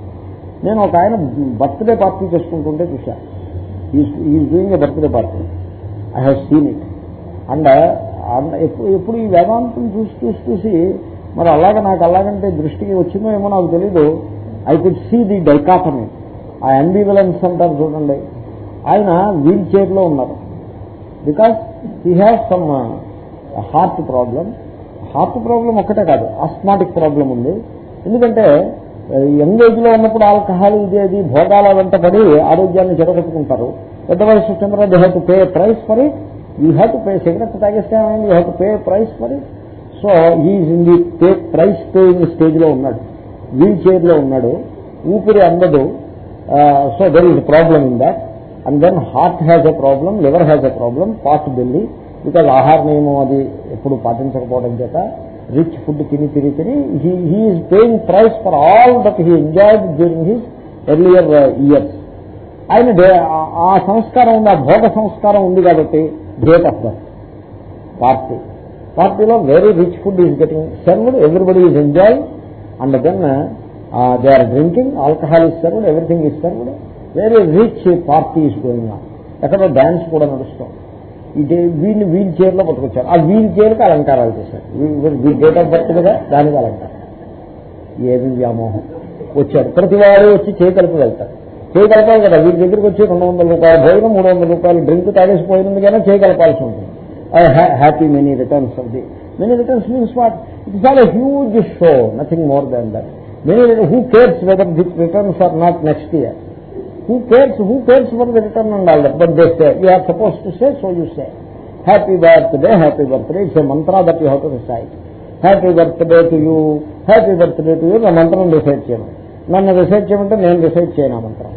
నేను ఒక ఆయన బర్త్డే పార్టీ చేసుకుంటుంటే చూశాను is doing a birthday party I have seen it and ఎప్పుడు ఎప్పుడు ఈ వేదాంతం చూసి చూసి చూసి మరి అలాగే నాకు అలాగంటే దృష్టికి వచ్చిందో ఏమో నాకు తెలీదు. I could see the dichotomy ఆ అంబివలెన్స్ అంటారు చూడండి. ఆయన వీల్ చైర్లో ఉన్నారు. Because he has some heart problem heart problem ఒక్కటే కాదు ఆస్మాటిక్ ప్రాబ్లం ఉంది. ఎందుకంటే యంగ్ ఏజ్లో ఉన్నప్పుడు ఆల్కహాల్ ఇది అది భోగాల వెంట పడి ఆరోగ్యాన్ని చెడగొట్టుకుంటారు. పెద్ద వయసు వచ్చిన తర్వాత they have to pay price for it? You have to pay cigarette తాగేస్తే ఏమైంది you have to pay price for it? So he's in the pay price paying స్టేజ్లో ఉన్నాడు. వీల్ చైర్లో ఉన్నాడు. ఊపిరి అందదు. So there is problem in that and then heart has a problem liver has a problem possibly because ఆహార నియమం అది ఎప్పుడు పాటించకపోవడం చేత రిచ్ ఫుడ్ తిని తిని తిని he's paying price for all that he enjoyed during his earlier uh, years ఆయన ఆ- సంస్కారం ఉంది ఆ భోగ సంస్కారం ఉంది కాబట్టి డేట్ ఆఫ్ బర్త్ పార్టీ. పార్టీలో very rich food is getting served everybody is enjoy and then they are drinking alcohol ఇస్తారు everything is served very rich party is going on ఎక్కడో డ్యాన్స్ కూడా నడుస్తాం ఇదే వీళ్ళు వీల్ చైర్లో పట్టుకొచ్చారు. ఆ వీల్ చైర్కి అలంకారాలు చేశారు. వీ డేట్ ఆఫ్ బర్త్ కదా దానికి అలంకారం. ఏది వ్యామోహం? వచ్చారు. ప్రతి వారు వచ్చి చేయి కలిపి వెళ్తారు. చేయి కలపాలి కదా వీటి దగ్గరికి వచ్చి రెండు వందల రూపాయలు భోజనం మూడు వందల రూపాయలు డ్రింక్ తాగేసిపోయినందుకైనా కానీ చేయి కలపాల్సి ఉంటుంది. Happy many returns of the many returns means what it is all a huge show nothing more than that many who cares whether this returns or not next year who cares who cares for the return and all that but they say you are suppose to say so you say happy birthday happy birthday it's a mantra that you have to recite happy birthday to you happy birthday to you నా మంత్రం reside చేయను నన్ను reside చేయమంటే నేను reside చేయను ఆ మంత్రం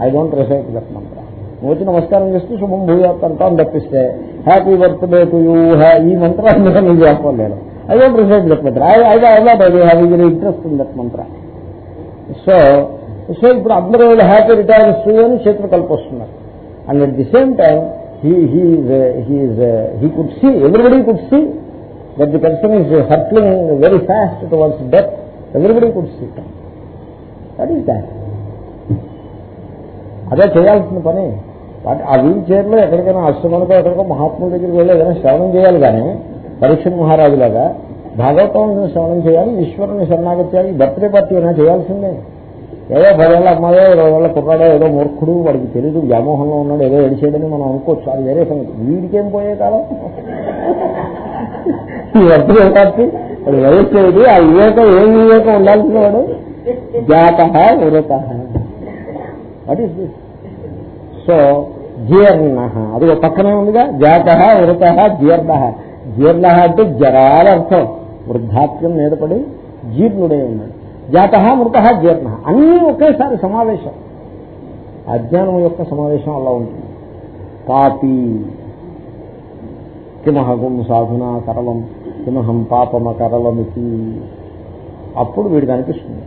I don't recite that మంత్రం నువ్వు వచ్చి నమస్కారం చేస్తూ శుభం భూయాత్ అంటాను తప్పిస్తే హ్యాపీ బర్త్డే టు యూ ఈ మంత్రాన్ని నేను నీకు చెప్పలేను I don't recite that mantra I I I not I have interest in that mantra so so ఇప్పుడు అందరూ హ్యాపీ రిటైర్స్ అని చేతులు కలిపొస్తున్నారు. And at the same time he could see everybody could see that the person is hurtling very fast towards death everybody could see that is that అదే చేయాల్సిన పని. వాటి ఆ wheel చైర్లో ఎక్కడికైనా అష్టమనికో ఎక్కడికో మహాత్ముల దగ్గరికి వెళ్ళి ఏదైనా శ్రవణం చేయాలి కానీ పరీక్ష మహారాజులాగా భాగవతం శ్రవణం చేయాలి ఈశ్వరుని శరణాగత్యాలి బర్త్డే పార్టీ అయినా చేయాల్సిందే. ఏదో పదేళ్ళ అమ్మాయో ఇరవై ఏళ్ళ కుర్రాడో ఏదో మూర్ఖుడు వాడికి తెలియదు వ్యామోహంలో ఉన్నాడు ఏదో ఎడిచేయడని మనం అనుకోవచ్చు. అది వేరే సంగతి. వీడికేం పోయే కాలం? ఈ బర్త్డే పార్టీ అది వయస్సు ఆ వివేకం ఏం వివేకం ఉండాల్సిన వాడు? జాత ఉరత వాట్ ఈస్ దిస్ సో జీర్ణ. అది ఒక పక్కనే ఉందిగా. జాత ఉరత జీర్ణ. జీర్ణ అంటే జరాల అర్థం. వృద్ధాప్యం మీద పడి జీర్ణుడే ఉన్నాడు. జాత మృత జీర్ణ. అన్నీ ఒకేసారి సమావేశం. అజ్ఞానం యొక్క సమావేశం అలా ఉంటుంది. పాపి. కిమహగుం సాధున కరలం. కిమహం పాపమ కరలమితి. అప్పుడు వీడికి అనిపిస్తుంది.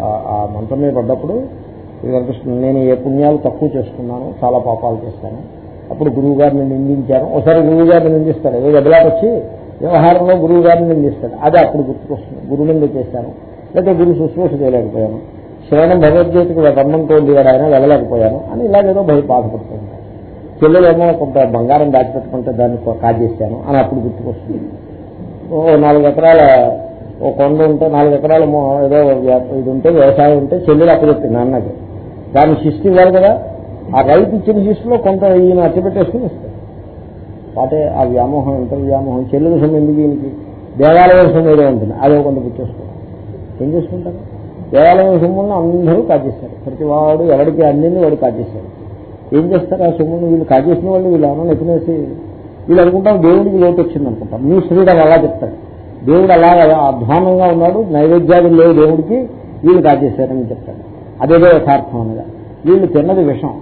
ఆ మంత్రం మీద పడ్డప్పుడు వీడికి అనిపిస్తుంది నేను ఏ పుణ్యాలు తక్కువ చేసుకున్నాను చాలా పాపాలు చేస్తాను. అప్పుడు గురువు గారిని నిందించాను. ఒకసారి గురువు గారిని నిందిస్తాడు. ఏదో గదిలాకి వచ్చి వ్యవహారంలో గురువు గారిని నిందిస్తాడు. అదే అప్పుడు గుర్తుకొస్తుంది. గురువు నింద చేశాను? లేకపోతే దీన్ని శుశ్రూష చేయలేకపోయాను. శ్రవణం భగవద్గీతకు రమ్మంతో కదా ఆయన వెళ్ళలేకపోయాను. అని ఇలాగేదో భయ బాధపడుతుంది చెల్లెలేమో కొంత బంగారం దాచిపెట్టుకుంటే దాన్ని కాజేశాను అని అప్పుడు గుర్తుకొస్తుంది. ఓ నాలుగు ఎకరాల ఓ కొండ ఉంటే నాలుగు ఎకరాల ఏదో ఇది ఉంటే వ్యవసాయం ఉంటే చెల్లెలు అప్పచెప్పింది అన్నది. దాన్ని శిస్తు ఇవ్వాలి కదా. ఆ రైతు ఇచ్చిన శిస్తులో కొంత ఈయన అట్టపెట్టేసుకుని ఇస్తాడు వాటే ఆ వ్యామోహం ఎంత వ్యామోహం చెల్లెల సొమ్ము ఎందుకు ఈయనకి? దేవాలయం సొమ్ము ఏదో ఉంటుంది. అదే కొంత గుర్తొస్తుంది. ఏం చేసుకుంటారు? దేవాలయం సొమ్ములను అందరూ కాజేస్తారు. ప్రతి వాడు ఎవరికి అందింది వాడు కాజేస్తారు ఏం చేస్తారు? ఆ సొమ్మును వీళ్ళు కాజేసిన వాళ్ళు వీళ్ళు ఏమన్నా ఎత్తినేసి వీళ్ళు అనుకుంటాం దేవుడికి లోటు వచ్చింది అనుకుంటాం. మీ శ్రీరామ్ అలా చెప్తాడు. దేవుడు అలాగా అధ్వానంగా ఉన్నాడు నైవేద్యాలు లేవు దేవుడికి వీళ్ళు కాజేశారని చెప్తాడు. అదేదో యథార్థం అనగా. వీళ్ళు తిన్నది విషం.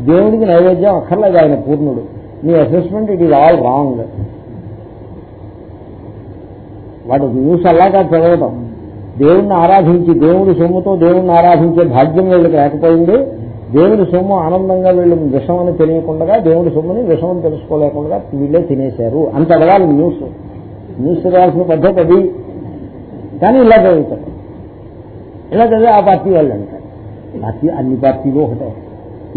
దేవుడికి నైవేద్యం అక్కర్లేదు ఆయన పూర్ణుడు. మీ assessment it is all wrong. వాడు న్యూస్ అలాగా చదవటం దేవుణ్ణి ఆరాధించి దేవుడి సొమ్ముతో దేవుణ్ణి ఆరాధించే భాగ్యం వీళ్ళకి లేకపోయింది దేవుడి సొమ్ము ఆనందంగా వీళ్ళు విషం అని తెలియకుండా దేవుడి సొమ్ముని విషం అని తెలుసుకోలేకుండా వీళ్ళే తినేశారు. అంత అడగాలి న్యూస్. న్యూస్ చదవాల్సిన పద్ధతి అది. కానీ ఇలా చదువుతారు ఇలా చదివి ఆ పార్టీ వాళ్ళు అంటారు పార్టీ అన్ని పార్టీలు ఒకటే.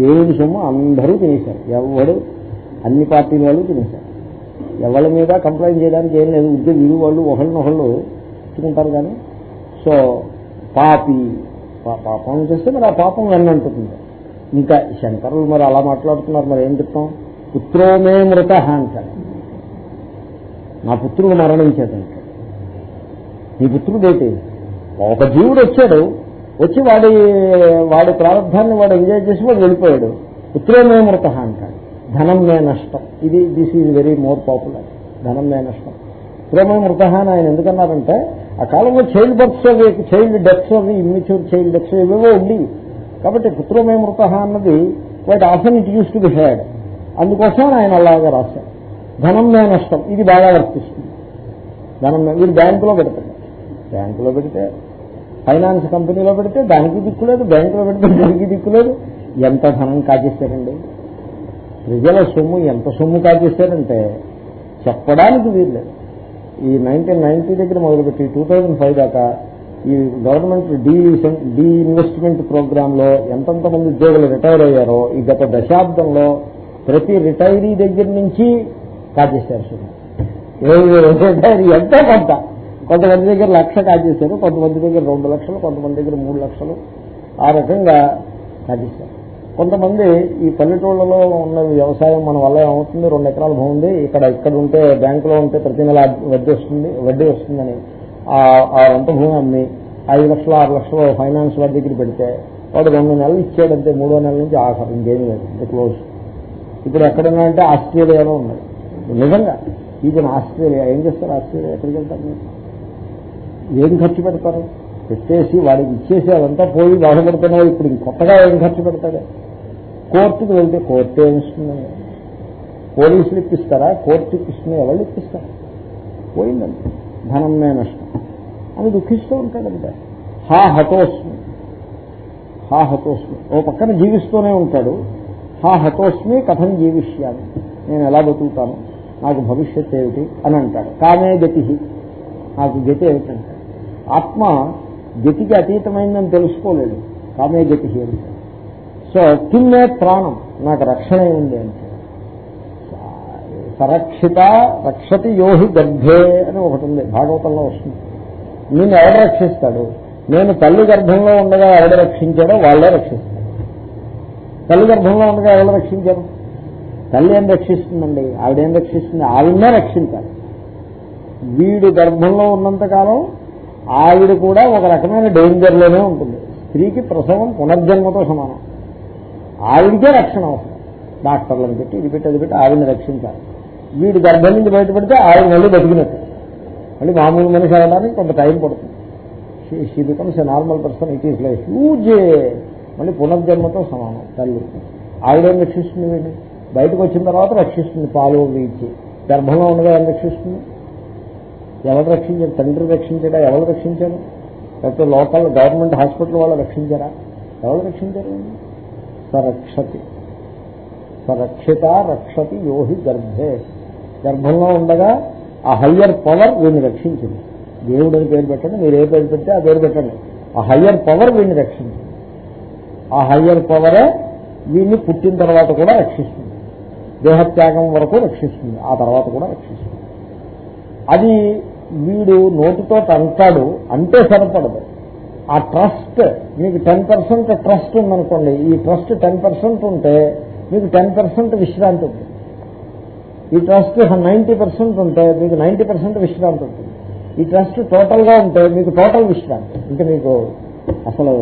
దేవుడి సొమ్ము అందరూ తినేశారు. ఎవడు? అన్ని పార్టీల వాళ్ళు తినేశారు. ఎవరి మీద కంప్లైంట్ చేయడానికి ఏం లేదు. ఉద్యోగ వీరు వాళ్ళు ఒకళ్ళనొకళ్ళు ఇచ్చుకుంటారు కానీ సో పాపి పాపం చేస్తే మరి ఆ పాపం వెన్నంటుంది ఇంకా శంకరులు మరి అలా మాట్లాడుతున్నారు మరి ఏం చెప్తాం? పుత్రోమే మృత అంటాడు నా పుత్రుడు మరణించాడు అంటాడు నీ పుత్రుడు ఏంటి ఒక జీవుడు వచ్చాడు. వచ్చి వాడి వాడి ప్రారంభాన్ని వాడు ఎంజాయ్ చేసి వాడు వెళ్ళిపోయాడు. పుత్రోమే మృత అంటాడు ధనం మే నష్టం. ఇది this is very more popular. ధనం మే నష్టం. పుత్రమే మృత అని ఆయన ఎందుకన్నారంటే ఆ కాలంలో చైల్డ్ బర్త్స్ అవి చైల్డ్ డెత్స్ అవి ఇమ్మెచ్యూర్ చైల్డ్ డెత్స్ ఏవేవో ఉండి కాబట్టి పుత్రమే మృత అన్నది వాటి often it use to be had అందుకోసం ఆయన అలాగా రాశారు. ధనం మే నష్టం. ఇది బాగా వర్తిస్తుంది. ధనం వీడు బ్యాంకులో పెడతారు బ్యాంకులో పెడితే ఫైనాన్స్ కంపెనీలో పెడితే దానికి దిక్కులేదు బ్యాంకులో పెడితే దానికి దిక్కులేదు ఎంత ధనం కాజేస్తారండి ప్రజల సొమ్ము ఎంత సొమ్ము కాజేస్తారంటే చెప్పడానికి వీల్లేదు ఈ నైన్టీన్ నైన్టీ దగ్గర మొదలుపెట్టి టూ థౌజండ్ ఫైవ్ దాకా ఈ గవర్నమెంట్ డీ డీ ఇన్వెస్ట్మెంట్ ప్రోగ్రామ్లో ఎంతెంత మంది ఉద్యోగులు రిటైర్ అయ్యారో ఈ గత దశాబ్దంలో ప్రతి రిటైరీ దగ్గర నుంచి కాజేశారు రిటైరీ ఎంతో కొంత? కొంతమంది దగ్గర లక్ష కాజేశారు కొంతమంది దగ్గర రెండు లక్షలు కొంతమంది దగ్గర మూడు లక్షలు. ఆ రకంగా కాజేశారు. కొంతమంది ఈ పల్లెటూళ్ళలో ఉన్న వ్యవసాయం మన వల్ల ఏమవుతుంది? రెండు ఎకరాల భూమి ఉంది. ఇక్కడ ఇక్కడ ఉంటే బ్యాంకులో ఉంటే ప్రతి నెల వడ్డీ వస్తుంది వడ్డీ వస్తుందని. ఆ వంట భూమి అమ్మి ఐదు లక్షలు ఆరు లక్షలు ఫైనాన్స్ వారి దగ్గర పెడితే వాడు రెండు నెలలు ఇచ్చాడంటే మూడో నెలల నుంచి ఆఖరు ఇంకేమీ లేదు. ఇంత క్లోజ్. ఇప్పుడు ఎక్కడున్నా అంటే ఆస్ట్రేలియాలో ఉన్నాయి నిజంగా ఈజన్ ఆస్ట్రేలియా. ఏం చేస్తారు ఆస్ట్రేలియా? ఎక్కడికి వెళ్తారు ఏం ఖర్చు పెడతారు? పెట్టేసి వాడికి ఇచ్చేసి అదంతా పోయి బాధపడుతున్నావు ఇప్పుడు కొత్తగా ఏం ఖర్చు పెడతాడు? కోర్టుకు వెళ్తే కోర్టు ఏమిస్తుందండి పోలీసులు ఇప్పిస్తారా? కోర్టు ఇప్పిస్తుంది ఎవరు ఇప్పిస్తారు? పోయిందండి ధనమే నష్టం. అని దుఃఖిస్తూ ఉంటాడంట హా హతోస్మి హా హతోస్మి ఓ పక్కన జీవిస్తూనే ఉంటాడు. హా హతోస్మి కథం జీవిష్యాను నేను ఎలా బతుకుతాను? నాకు భవిష్యత్ ఏమిటి? అని అంటాడు. కామే గతి నాకు గతి ఏమిటంటే ఆత్మ గతికి అతీతమైందని తెలుసుకోలేదు. కామే గతి అంటే సో కిమ్మే ప్రాణం నాకు రక్షణ ఉంది అంటే. సరక్షిత రక్షతి యోహి గర్భే అని ఒకటి ఉంది భాగవతంలో వస్తుంది. నేను ఎవడు రక్షిస్తాడు? నేను తల్లి గర్భంలో ఉండగా ఎవడు రక్షించాడో వాళ్ళే రక్షిస్తాడు తల్లి గర్భంలో ఉండగా ఎవరు రక్షించారు? తల్లి ఏం రక్షిస్తుందండి? ఆవిడేం రక్షిస్తుంది? ఆవిడనే రక్షించాలి. వీడు గర్భంలో ఉన్నంతకాలం ఆవిడ కూడా ఒక రకమైన డేంజర్లోనే ఉంటుంది. స్త్రీకి ప్రసవం పునర్జన్మతో సమానం. ఆవిడికే రక్షణ అవసరం. డాక్టర్లను పెట్టి ఇది పెట్టి అది పెట్టి ఆవిడని రక్షించాలి. వీడి గర్భం నుంచి బయటపడితే ఆవిడ మళ్ళీ బతికినట్టు. మళ్ళీ మామూలు మనిషి అవడానికి కొంత టైం పడుతుంది. She becomes a normal person it is life huge మళ్ళీ పునర్జన్మతో సమానం తల్లి. ఆవిడేం రక్షిస్తుంది వీడిని? బయటకు వచ్చిన తర్వాత రక్షిస్తుంది పాలు వీచి. గర్భంలో ఉండగా ఏం రక్షిస్తుంది? ఎవరు రక్షించారు? తండ్రి రక్షించడా? ఎవరు రక్షించారు? లేకపోతే లోకల్ గవర్నమెంట్ హాస్పిటల్ వాళ్ళు రక్షించారా? ఎవరు రక్షించారు? సరక్షతి. సరక్షిత రక్షతి యోహి గర్భే. గర్భంలో ఉండగా ఆ హయ్యర్ పవర్ వీడిని రక్షించింది. దేవుడు అని పేరు పెట్టండి మీరు ఏ పేరు పెడితే ఆ పేరు పెట్టండి. ఆ హయ్యర్ పవర్ వీడిని రక్షించింది. ఆ హయ్యర్ పవరే వీడిని పుట్టిన తర్వాత కూడా రక్షిస్తుంది. దేహత్యాగం వరకు రక్షిస్తుంది. ఆ తర్వాత కూడా రక్షిస్తుంది. అది వీడు నోటితో అంటాడు అంటే సరిపడదు. ఆ ట్రస్ట్ మీకు టెన్ పర్సెంట్ ట్రస్ట్ ఉందనుకోండి ఈ ట్రస్ట్ టెన్ పర్సెంట్ ఉంటే మీకు టెన్ పర్సెంట్ విశ్రాంతి ఉంటుంది. ఈ ట్రస్ట్ నైంటీ పర్సెంట్ ఉంటే మీకు నైంటీ పర్సెంట్ విశ్రాంతి ఉంటుంది. ఈ ట్రస్ట్ టోటల్గా ఉంటే మీకు టోటల్ విశ్రాంతి. ఇంకా మీకు అసలు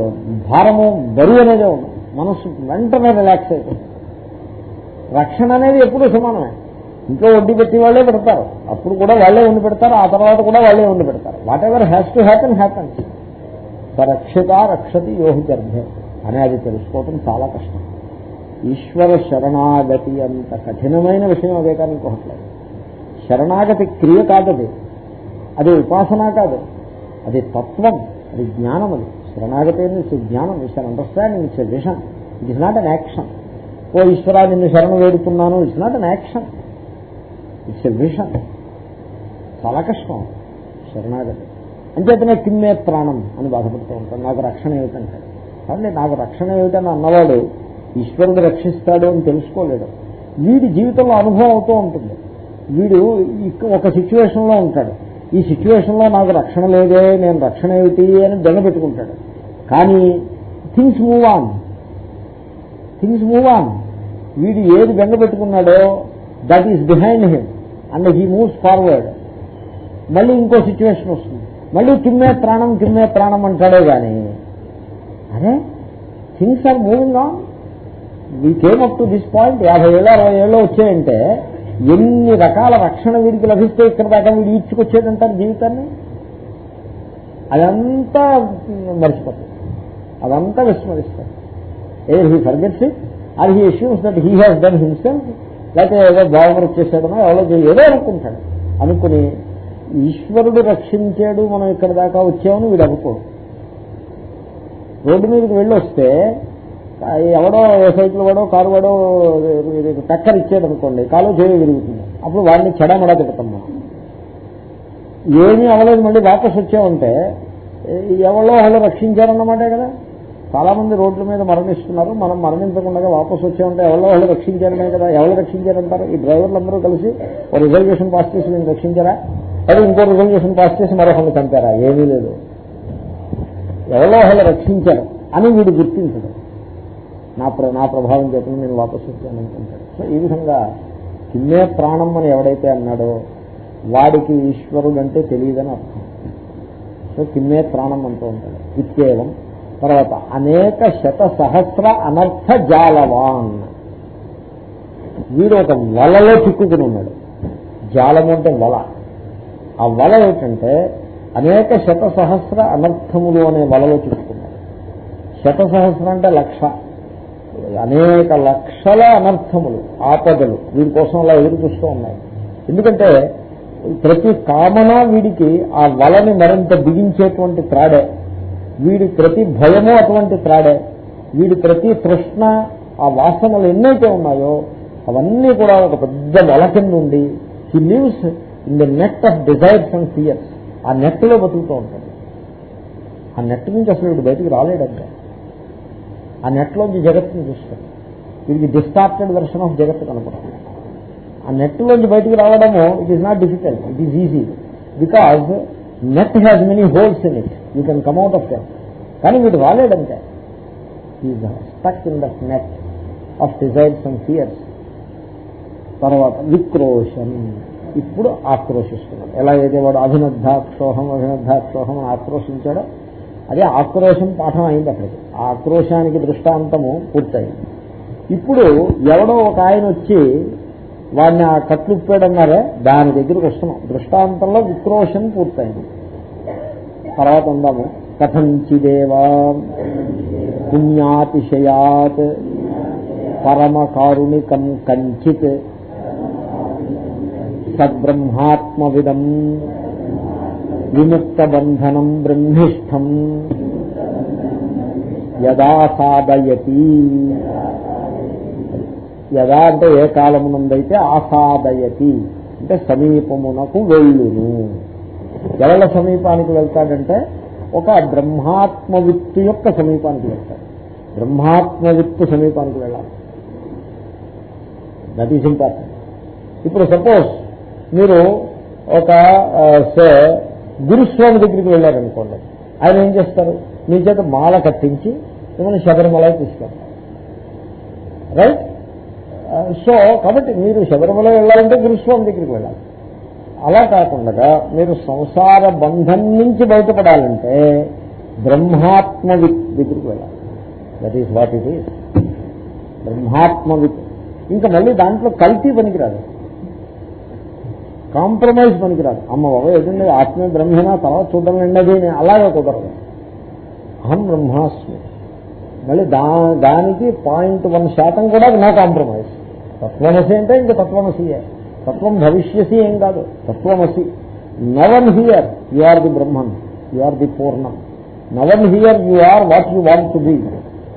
భారము బరువు అనేది ఉంది మనస్సు వెంటనే రిలాక్స్ అయిపోతుంది. రక్షణ అనేది ఎప్పుడూ సమానమే. ఇంట్లో వడ్డీ పెట్టి వాళ్ళే పెడతారు. అప్పుడు కూడా వాళ్ళే ఉండి పెడతారు ఆ తర్వాత కూడా వాళ్ళే ఉండి పెడతారు. Whatever has to happen happen రక్షిత రక్షతి యోహి గర్భే అనేది తెలుసుకోవటం చాలా కష్టం. ఈశ్వర శరణాగతి అంత కఠినమైన విషయం అదే కానీ ఇంకొకట్లేదు. శరణాగతి క్రియ కాదది. అది ఉపాసన కాదు. అది తత్వం అది జ్ఞానం అది. శరణాగతి ఇట్స్ జ్ఞానం. It's an understanding it's vision it is not an action ఓ ఈశ్వరా నిన్ను శరణు వేడుతున్నాను. It's not an action it's a vision. చాలా కష్టం. శరణాగతి. అంచేతనే తిమ్మే ప్రాణం అని బాధపడుతూ ఉంటాడు నాకు రక్షణ ఏమిటంటే కానీ నాకు రక్షణ ఏమిటని అన్నవాడు ఈశ్వరుడు రక్షిస్తాడు అని తెలుసుకోలేడు. వీడి జీవితంలో అనుభవం అవుతూ ఉంటుంది. వీడు ఒక సిచ్యువేషన్లో ఉంటాడు. ఈ సిచ్యువేషన్లో నాకు రక్షణ లేదే నేను రక్షణ ఏమిటి అని దెంగ పెట్టుకుంటాడు. కానీ things move on things move on వీడు ఏది బెంగ పెట్టుకున్నాడో that is behind him and he moves forward మళ్ళీ ఇంకో సిచ్యువేషన్ వస్తుంది. మళ్ళీ కిమ్మే ప్రాణం కిమ్మే ప్రాణం అంటాడే కానీ అరే things are moving on we came up to this point యాభై ఏళ్ళు అరవై ఏళ్ళు వచ్చాయంటే ఎన్ని రకాల రక్షణ వీడికి లభిస్తే ఇక్కడ దాకా వీడు ఈడ్చుకొచ్చేదంటారు జీవితాన్ని? అదంతా మర్చిపోతుంది అదంతా విస్మరిస్తారు ఏ he forgets it or he issues that he has done himself లేకపోతే ఏదో బావమరు వచ్చేసాడనో ఎవరో ఏదో అనుకుంటాడు. అనుకుని ఈశ్వరుడు రక్షించాడు మనం ఇక్కడ దాకా వచ్చామని వీడు అనుకోడు. రోడ్డు మీదకి వెళ్ళొస్తే ఎవడో సైకిల్ వాడో కారు వాడో టక్కర్ ఇచ్చాడు అనుకోండి కాలు చేయ విరుగుతుంది. అప్పుడు వాడిని చెడమడా తిడతాం మనం. ఏమీ అవ్వలేదు మళ్ళీ వాపస్ వచ్చామంటే ఎవరో వాళ్ళు రక్షించారన్నమాటే కదా. చాలా మంది రోడ్ల మీద మరణిస్తున్నారు. మనం మరణించకుండా వాపసు వచ్చామంటే ఎవరో వాళ్ళు రక్షించారనే కదా ఎవరు రక్షించారంటారు? ఈ డ్రైవర్లందరూ కలిసి ఒక రిజర్వేషన్ పాస్ చేసి నేను రక్షించారా? అది ఇంకో రిజర్వేషన్ పాస్ చేసి మరొకరిని చంపారా? ఏమీ లేదు. ఎవరో వాళ్ళు రక్షించారు అని వీడు గుర్తించడు. నా ప్ర నా ప్రభావం చేత నేను వాపసు వచ్చాను అనుకుంటాడు సో ఈ విధంగా కిన్నే ప్రాణం అని ఎవడైతే అన్నాడో వాడికి ఈశ్వరుడు అంటే తెలియదని అర్థం. సో కిన్నే ప్రాణం అంటూ ఉంటాడు. ఇత్యేవం తర్వాత అనేక శత సహస్ర అనర్థ జాలవాన్. వీడు ఒక వలలో చిక్కుకుని ఉన్నాడు. జాలము అంటే వల. ఆ వల ఏంటంటే అనేక శత సహస్ర అనర్థములు అనే వలలో చిక్కుకున్నాడు. శత సహస్ర అంటే లక్ష. అనేక లక్షల అనర్థములు ఆపదలు వీడి కోసం అలా ఎదురు చూస్తూ ఉన్నాయి. ఎందుకంటే ప్రతి కామన వీడికి ఆ వలని మరింత బిగించేటువంటి త్రాడే. వీడి ప్రతి భయము అటువంటి త్రాడే వీడి ప్రతి తృష్ణ ఆ వాసనలు ఎన్నైతే ఉన్నాయో అవన్నీ కూడా ఒక పెద్ద వల కింద ఉండి he lives in the net of desires and fears ఆ నెట్లో బతుకుతూ ఉంటాడు. ఆ నెట్ నుంచి అసలు వీడు బయటికి రాలేడంటే ఆ నెట్లోంచి జగత్తుని చూస్తాడు. వీడికి డిస్టార్టెడ్ వెర్షన్ ఆఫ్ జగత్తు కనపడుతుంది ఆ నెట్లోంచి బయటికి రావడము it is not difficult it is easy because net has many holes in it you can out of them కానీ వీడు రాలేడంటే. Is stuck in that net of desires and fears తర్వాత విక్రోషన్ ఇప్పుడు ఆక్రోషిస్తున్నాడు ఎలా అయితే వాడు అభినద్ధాక్షోహం అభినద్ధాక్షోహం అని ఆక్రోషించాడో అదే ఆక్రోషం పాఠం అయింది అక్కడికి. ఆ ఆక్రోశానికి దృష్టాంతము పూర్తయింది. ఇప్పుడు ఎవడో ఒక ఆయన వచ్చి వాడిని ఆ కట్లు ఉప్పాడన్నారే దాని దగ్గరికి వస్తున్నాం. దృష్టాంతంలో విక్రోషన్ పూర్తయింది. తర్వాత ఉందాము. కథంచిదేవా పుణ్యాతిశయాత్ పరమకారుణికం కంచిత్ సద్బ్రహ్మాత్మవిదం విముక్తబంధనం బ్రహ్మిష్టం యదా సాధయతి. యదా అంటే ఏ కాలమునందైతే ఆసాదయతి అంటే సమీపమునకు వెళ్ళును. ఎవరి సమీపానికి వెళ్తాడంటే ఒక బ్రహ్మాత్మవిత్తు యొక్క సమీపానికి వెళ్తాడు. బ్రహ్మాత్మవిత్తు సమీపానికి వెళ్ళాలి. దట్ ఈస్ ఇంపార్టెంట్ ఇప్పుడు సపోజ్ మీరు ఒక సే గురుస్వామి దగ్గరికి వెళ్ళారనుకోండి. ఆయన ఏం చేస్తారు? మీ చేత మాల కట్టించి మిమ్మల్ని శబరిమల తీసుకెళ్తారు. రైట్ సో కాబట్టి మీరు శబరిమల వెళ్ళాలంటే గురుస్వామి దగ్గరికి వెళ్ళాలి. అలా కాకుండా మీరు సంసార బంధం నుంచి బయటపడాలంటే బ్రహ్మాత్మవిత్ దగ్గరికి వెళ్ళాలి. That is what it is బ్రహ్మాత్మవిత్ ఇంకా మళ్ళీ దాంట్లో కల్తీ పనికిరాదు. కాంప్రమైజ్ పనికిరాదు. అమ్మ బాబా ఏదండి ఆత్మీయ బ్రహ్మేనా? తర్వాత చూద్దాం అది అలాగే కుదరదు. అహం బ్రహ్మాస్మి. మళ్ళీ దా దానికి పాయింట్ వన్ శాతం కూడా నా కాంప్రమైజ్. తత్వమసి అంటే ఇంకా తత్వమసియే తత్వం భవిష్యసి ఏం కాదు. తత్వమసి. Now and here you are the Brahman you are the పూర్ణం. Now and here you are what you want to be.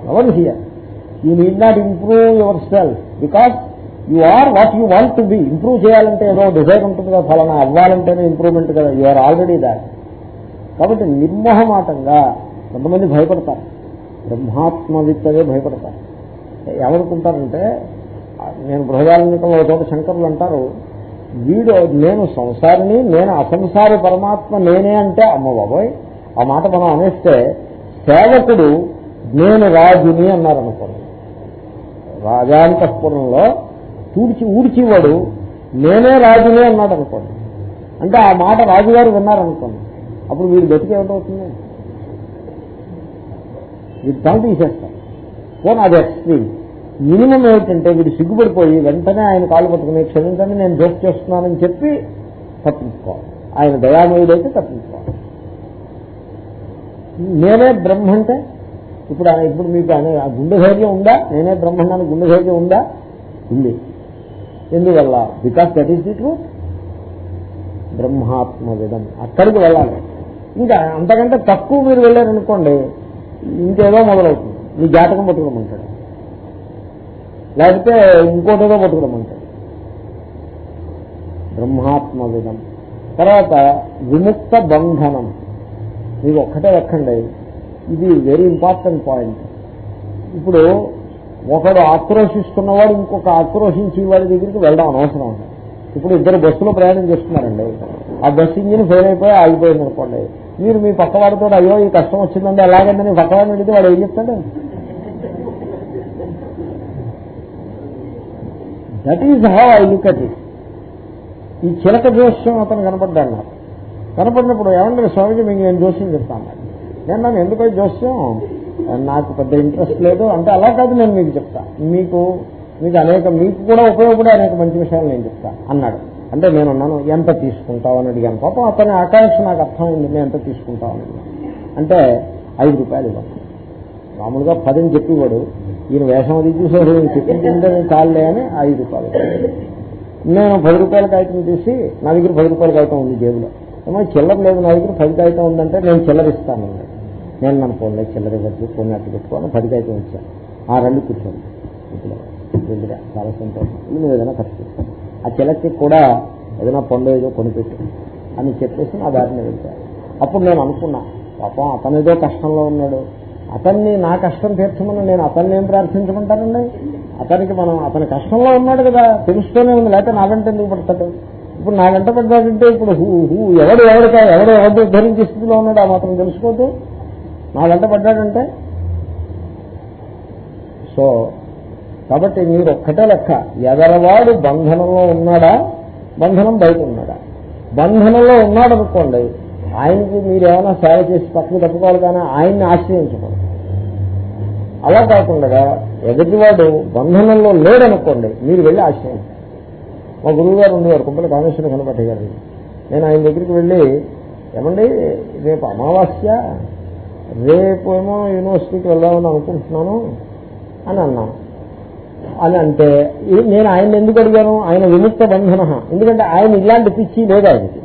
Now and here. You need not improve yourself because you are what you want to be. Improve చేయాలంటే ఏదో desire ఉంటుంది కదా ఫలానా అవ్వాలంటేనే improvement కదా. You are already that కాబట్టి నిర్మోహమాటంగా కొంతమంది భయపడతారు. బ్రహ్మాత్మవిత్తగా భయపడతారు. ఏమనుకుంటారంటే నేను బృహదారంకంలో ఒక చోట శంకరులు అంటారు వీడు నేను సంసారిని నేను అసంసారి పరమాత్మ నేనే అంటే అమ్మ బాబోయ్ ఆ మాట మనం అనేస్తే సేవకుడు నేను రాజుని అన్నారనుకోండి. రాజాంతఃపురంలో తూడ్చి ఊడ్చివాడు నేనే రాజునే అన్నాడు అనుకోండి అంటే ఆ మాట రాజుగారు విన్నారనుకోండి. అప్పుడు వీడు బతికి ఏమిటవుతుంది? వీడు తల తీసేస్తారు. పోనీ అది ఎక్స్ట్రీమ్. మినిమం ఏమిటంటే వీడు సిగ్గుపడిపోయి వెంటనే ఆయన కాళ్ళు పట్టుకుని క్షమించండి నేను జోక్ చేస్తున్నానని చెప్పి తప్పించుకోవాలి. ఆయన దయామయుడైతే తప్పించుకోవాలి. నేనే బ్రహ్మ అంటే ఇప్పుడు ఆయన- ఇప్పుడు మీకు ఆయన- గుండె ధైర్యం ఉందా? నేనే బ్రహ్మణానికి గుండె ధైర్యం ఉందా? ఉంది. ఎందువల్ల? Because that is the truth బ్రహ్మాత్మ విధం అక్కడికి వెళ్ళాలి. ఇంకా అంతకంటే తక్కువ మీరు వెళ్ళారనుకోండి ఇంకేదో మొదలవుతుంది. మీ జాతకం పట్టుకోమంటాడు. లేకపోతే ఇంకోటేదో పట్టుకోమంటాడు బ్రహ్మాత్మ విధం తర్వాత విముక్త బంధనం. మీకు ఒక్కటే ఎక్కండి ఇది వెరీ ఇంపార్టెంట్ పాయింట్ ఇప్పుడు ఒకడు ఆక్రోషిస్తున్నవాడు ఇంకొక ఆక్రోషించి వాడి దగ్గరికి వెళ్ళడం అనవసరం. ఉంది ఇప్పుడు ఇద్దరు బస్సులో ప్రయాణం చేస్తున్నారండి. ఆ బస్సు ఇంజిన్ ఫెయిల్ అయిపోయి ఆగిపోయింది అనుకోండి మీరు మీ పక్కవాడితో అయ్యో ఈ కష్టం వచ్చిందండి ఎలాగండి నీ పక్కవాడిని అడిగితే వాడు ఏం చెప్తాడు? That is how I look at it ఈ చిలక జోస్యం అతను కనపడ్డాడు నాకు. కనపడినప్పుడు ఏమంటే స్వామిజీ మీకు నేను జోస్యం చెప్తాను. నేను నన్ను ఎందుకో జోస్యం? నాకు పెద్ద ఇంట్రెస్ట్ లేదు. అంటే అలా కాదు నేను మీకు చెప్తా. మీకు మీకు అనేక మీకు కూడా ఉపయోగపడే అనేక మంచి విషయాలు నేను చెప్తా అన్నాడు. అంటే నేను అన్నాను ఎంత తీసుకుంటావు? అని అడిగాను. పాపం అతని ఆకాంక్ష నాకు అర్థమైంది నేను ఎంత తీసుకుంటావు? అని అంటే ఐదు రూపాయలు ఇవ్వండి మామూలుగా పదని చెప్పేవాడు ఈయన వేషం అది చూసాడు నేను చెప్పిందంటే చాలే అని ఐదు రూపాయలు. నేను పది రూపాయల కాగితం తీసి నా దగ్గర పది రూపాయల కాగితం ఉంది జేబులో. ఏమో చిల్లర లేదు నా దగ్గర పది కాగితం ఉందంటే నేను చిల్లర ఇస్తాను నేను నన్ను ఫోన్లో చిల్లర ఇవ్వచ్చు ఫోన్ అట్టు పెట్టుకోను పది కాగితం ఇచ్చాను. ఆ రెండు కూర్చోండి. ఇప్పుడు దగ్గర చాలా సంతోషం. నేను ఏదైనా ఖర్చు ఆ చిల్లకి కూడా ఏదైనా పండు ఏదో కొనిపెట్టు అని చెప్పేసి నా దారిని వెళ్తాను అప్పుడు నేను అనుకున్నా పాపం అతను ఏదో కష్టంలో ఉన్నాడు. అతన్ని నా కష్టం తీర్చమని నేను అతన్ని ఏం ప్రార్థించమంటానండి? అతనికి మనం అతని కష్టంలో ఉన్నాడు కదా తెలుస్తూనే ఉంది లేకపోతే నా వెంట ఎందుకు పడతాడు? ఇప్పుడు నా వెంట పడ్డాడంటే ఇప్పుడు హూ హూ ఎవడు ఎవరికా ఎవడు ఎవరు ఉద్ధరించే స్థితిలో ఉన్నాడు ఆ మాత్రం తెలుసుకోవద్దు నా వెంట పడ్డాడంటే? సో కాబట్టి మీరు ఒక్కటే లెక్క. ఎదరవాడు బంధనంలో ఉన్నాడా? బంధనం బయట ఉన్నాడా? బంధనంలో ఉన్నాడనుకోండి ఆయనకి మీరు ఏమైనా సేవ చేసి పక్కన తప్పుకోవాలి కానీ ఆయన్ని ఆశ్రయించకూడదు అలా కాకుండా ఎదుటివాడు బంధనంలో లేడనుకోండి మీరు వెళ్ళి ఆశ్రయించారు మా గురువు గారు ఉండేవారు కుంపల కామేశ్వర కనపట్టి గారు. నేను ఆయన దగ్గరికి వెళ్ళి ఏమండి రేపు అమావాస్య రేపు ఏమో యూనివర్సిటీకి వెళ్దామని అనుకుంటున్నాను అని అన్నాను. అని అంటే నేను ఆయన ఎందుకు అడిగాను? ఆయన విముక్త బంధన ఎందుకంటే ఆయన ఇలాంటి పిచ్చి లేదు ఆయనకి.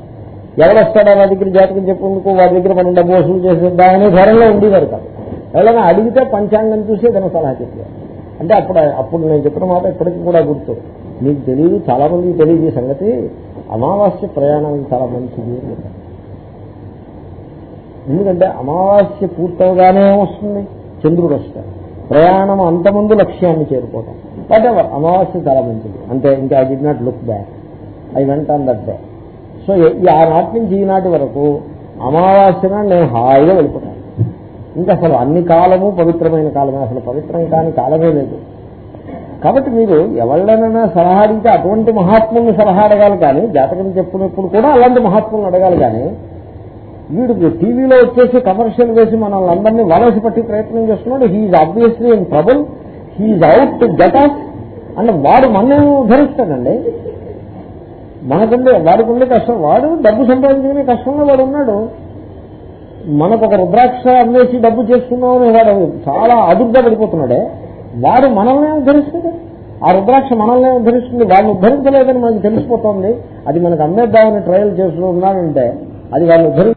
ఎవడొస్తాడో నా దగ్గర జాతకం చెప్పుకుందుకు వారి దగ్గర మనం డబ్బు వసూలు చేసేద్దాం అనే ధరలో ఉండేవారు కాదు. ఎవరైనా అడిగితే పంచాంగం చూసి ఏదైనా సలహా చెప్పారు అంటే అప్పుడు అప్పుడు నేను చెప్పిన మాట ఇప్పటికీ కూడా గుర్తు. మీకు తెలియదు చాలా మందికి తెలియదు ఈ సంగతి. అమావాస్య ప్రయాణానికి చాలా మంచిది అని ఎందుకంటే అమావాస్య పూర్తవగానే వస్తుంది చంద్రుడు వస్తాడు. ప్రయాణం అంతముందు లక్ష్యాన్ని చేరుకోవటం. వాట్ ఎవర్ అమావాస్య చాలా మంచిది. అంటే ఇంకా I did not look back I went on that back so ఈ ఆనాటి నుంచి ఈనాటి వరకు అమావాస్యన నేను హాయిగా వెళ్ళిపోతాను. ఇంకా అసలు అన్ని కాలము పవిత్రమైన కాలమే అసలు పవిత్రం కాని కాలమే లేదు. కాబట్టి మీరు ఎవరినైనా సలహా అడిగితే అటువంటి మహాత్ముల్ని సలహా అడగాలి కానీ జాతకం చెప్పినప్పుడు కూడా అలాంటి మహాత్ములను అడగాలి కానీ వీడు టీవీలో వచ్చేసి కమర్షియల్ వేసి మనల్ని అందరినీ వలసి పట్టి ప్రయత్నం చేస్తున్నాడు. He's obviously in trouble he's out to get us అంటే వాడు మన ధరిస్తాడండి. మనకుండే వాడికి ఉండే కష్టం. వాడు డబ్బు సంపాదించుకునే కష్టంలో వాడు ఉన్నాడు. మనకు ఒక రుద్రాక్ష అమ్మేసి డబ్బు చేసుకున్నామని వాడు చాలా అదుర్గా పడిపోతున్నాడే. వాడు మనల్నే ఉద్ధరిస్తుంది ఆ రుద్రాక్ష మనల్ని ఉద్ధరిస్తుంది. వాడిని ఉద్ధరించలేదని మనకు తెలిసిపోతుంది. అది మనకు అమ్మేద్దామని ట్రయల్ చేస్తూ ఉన్నానంటే అది వాళ్ళు ఉద్ధరి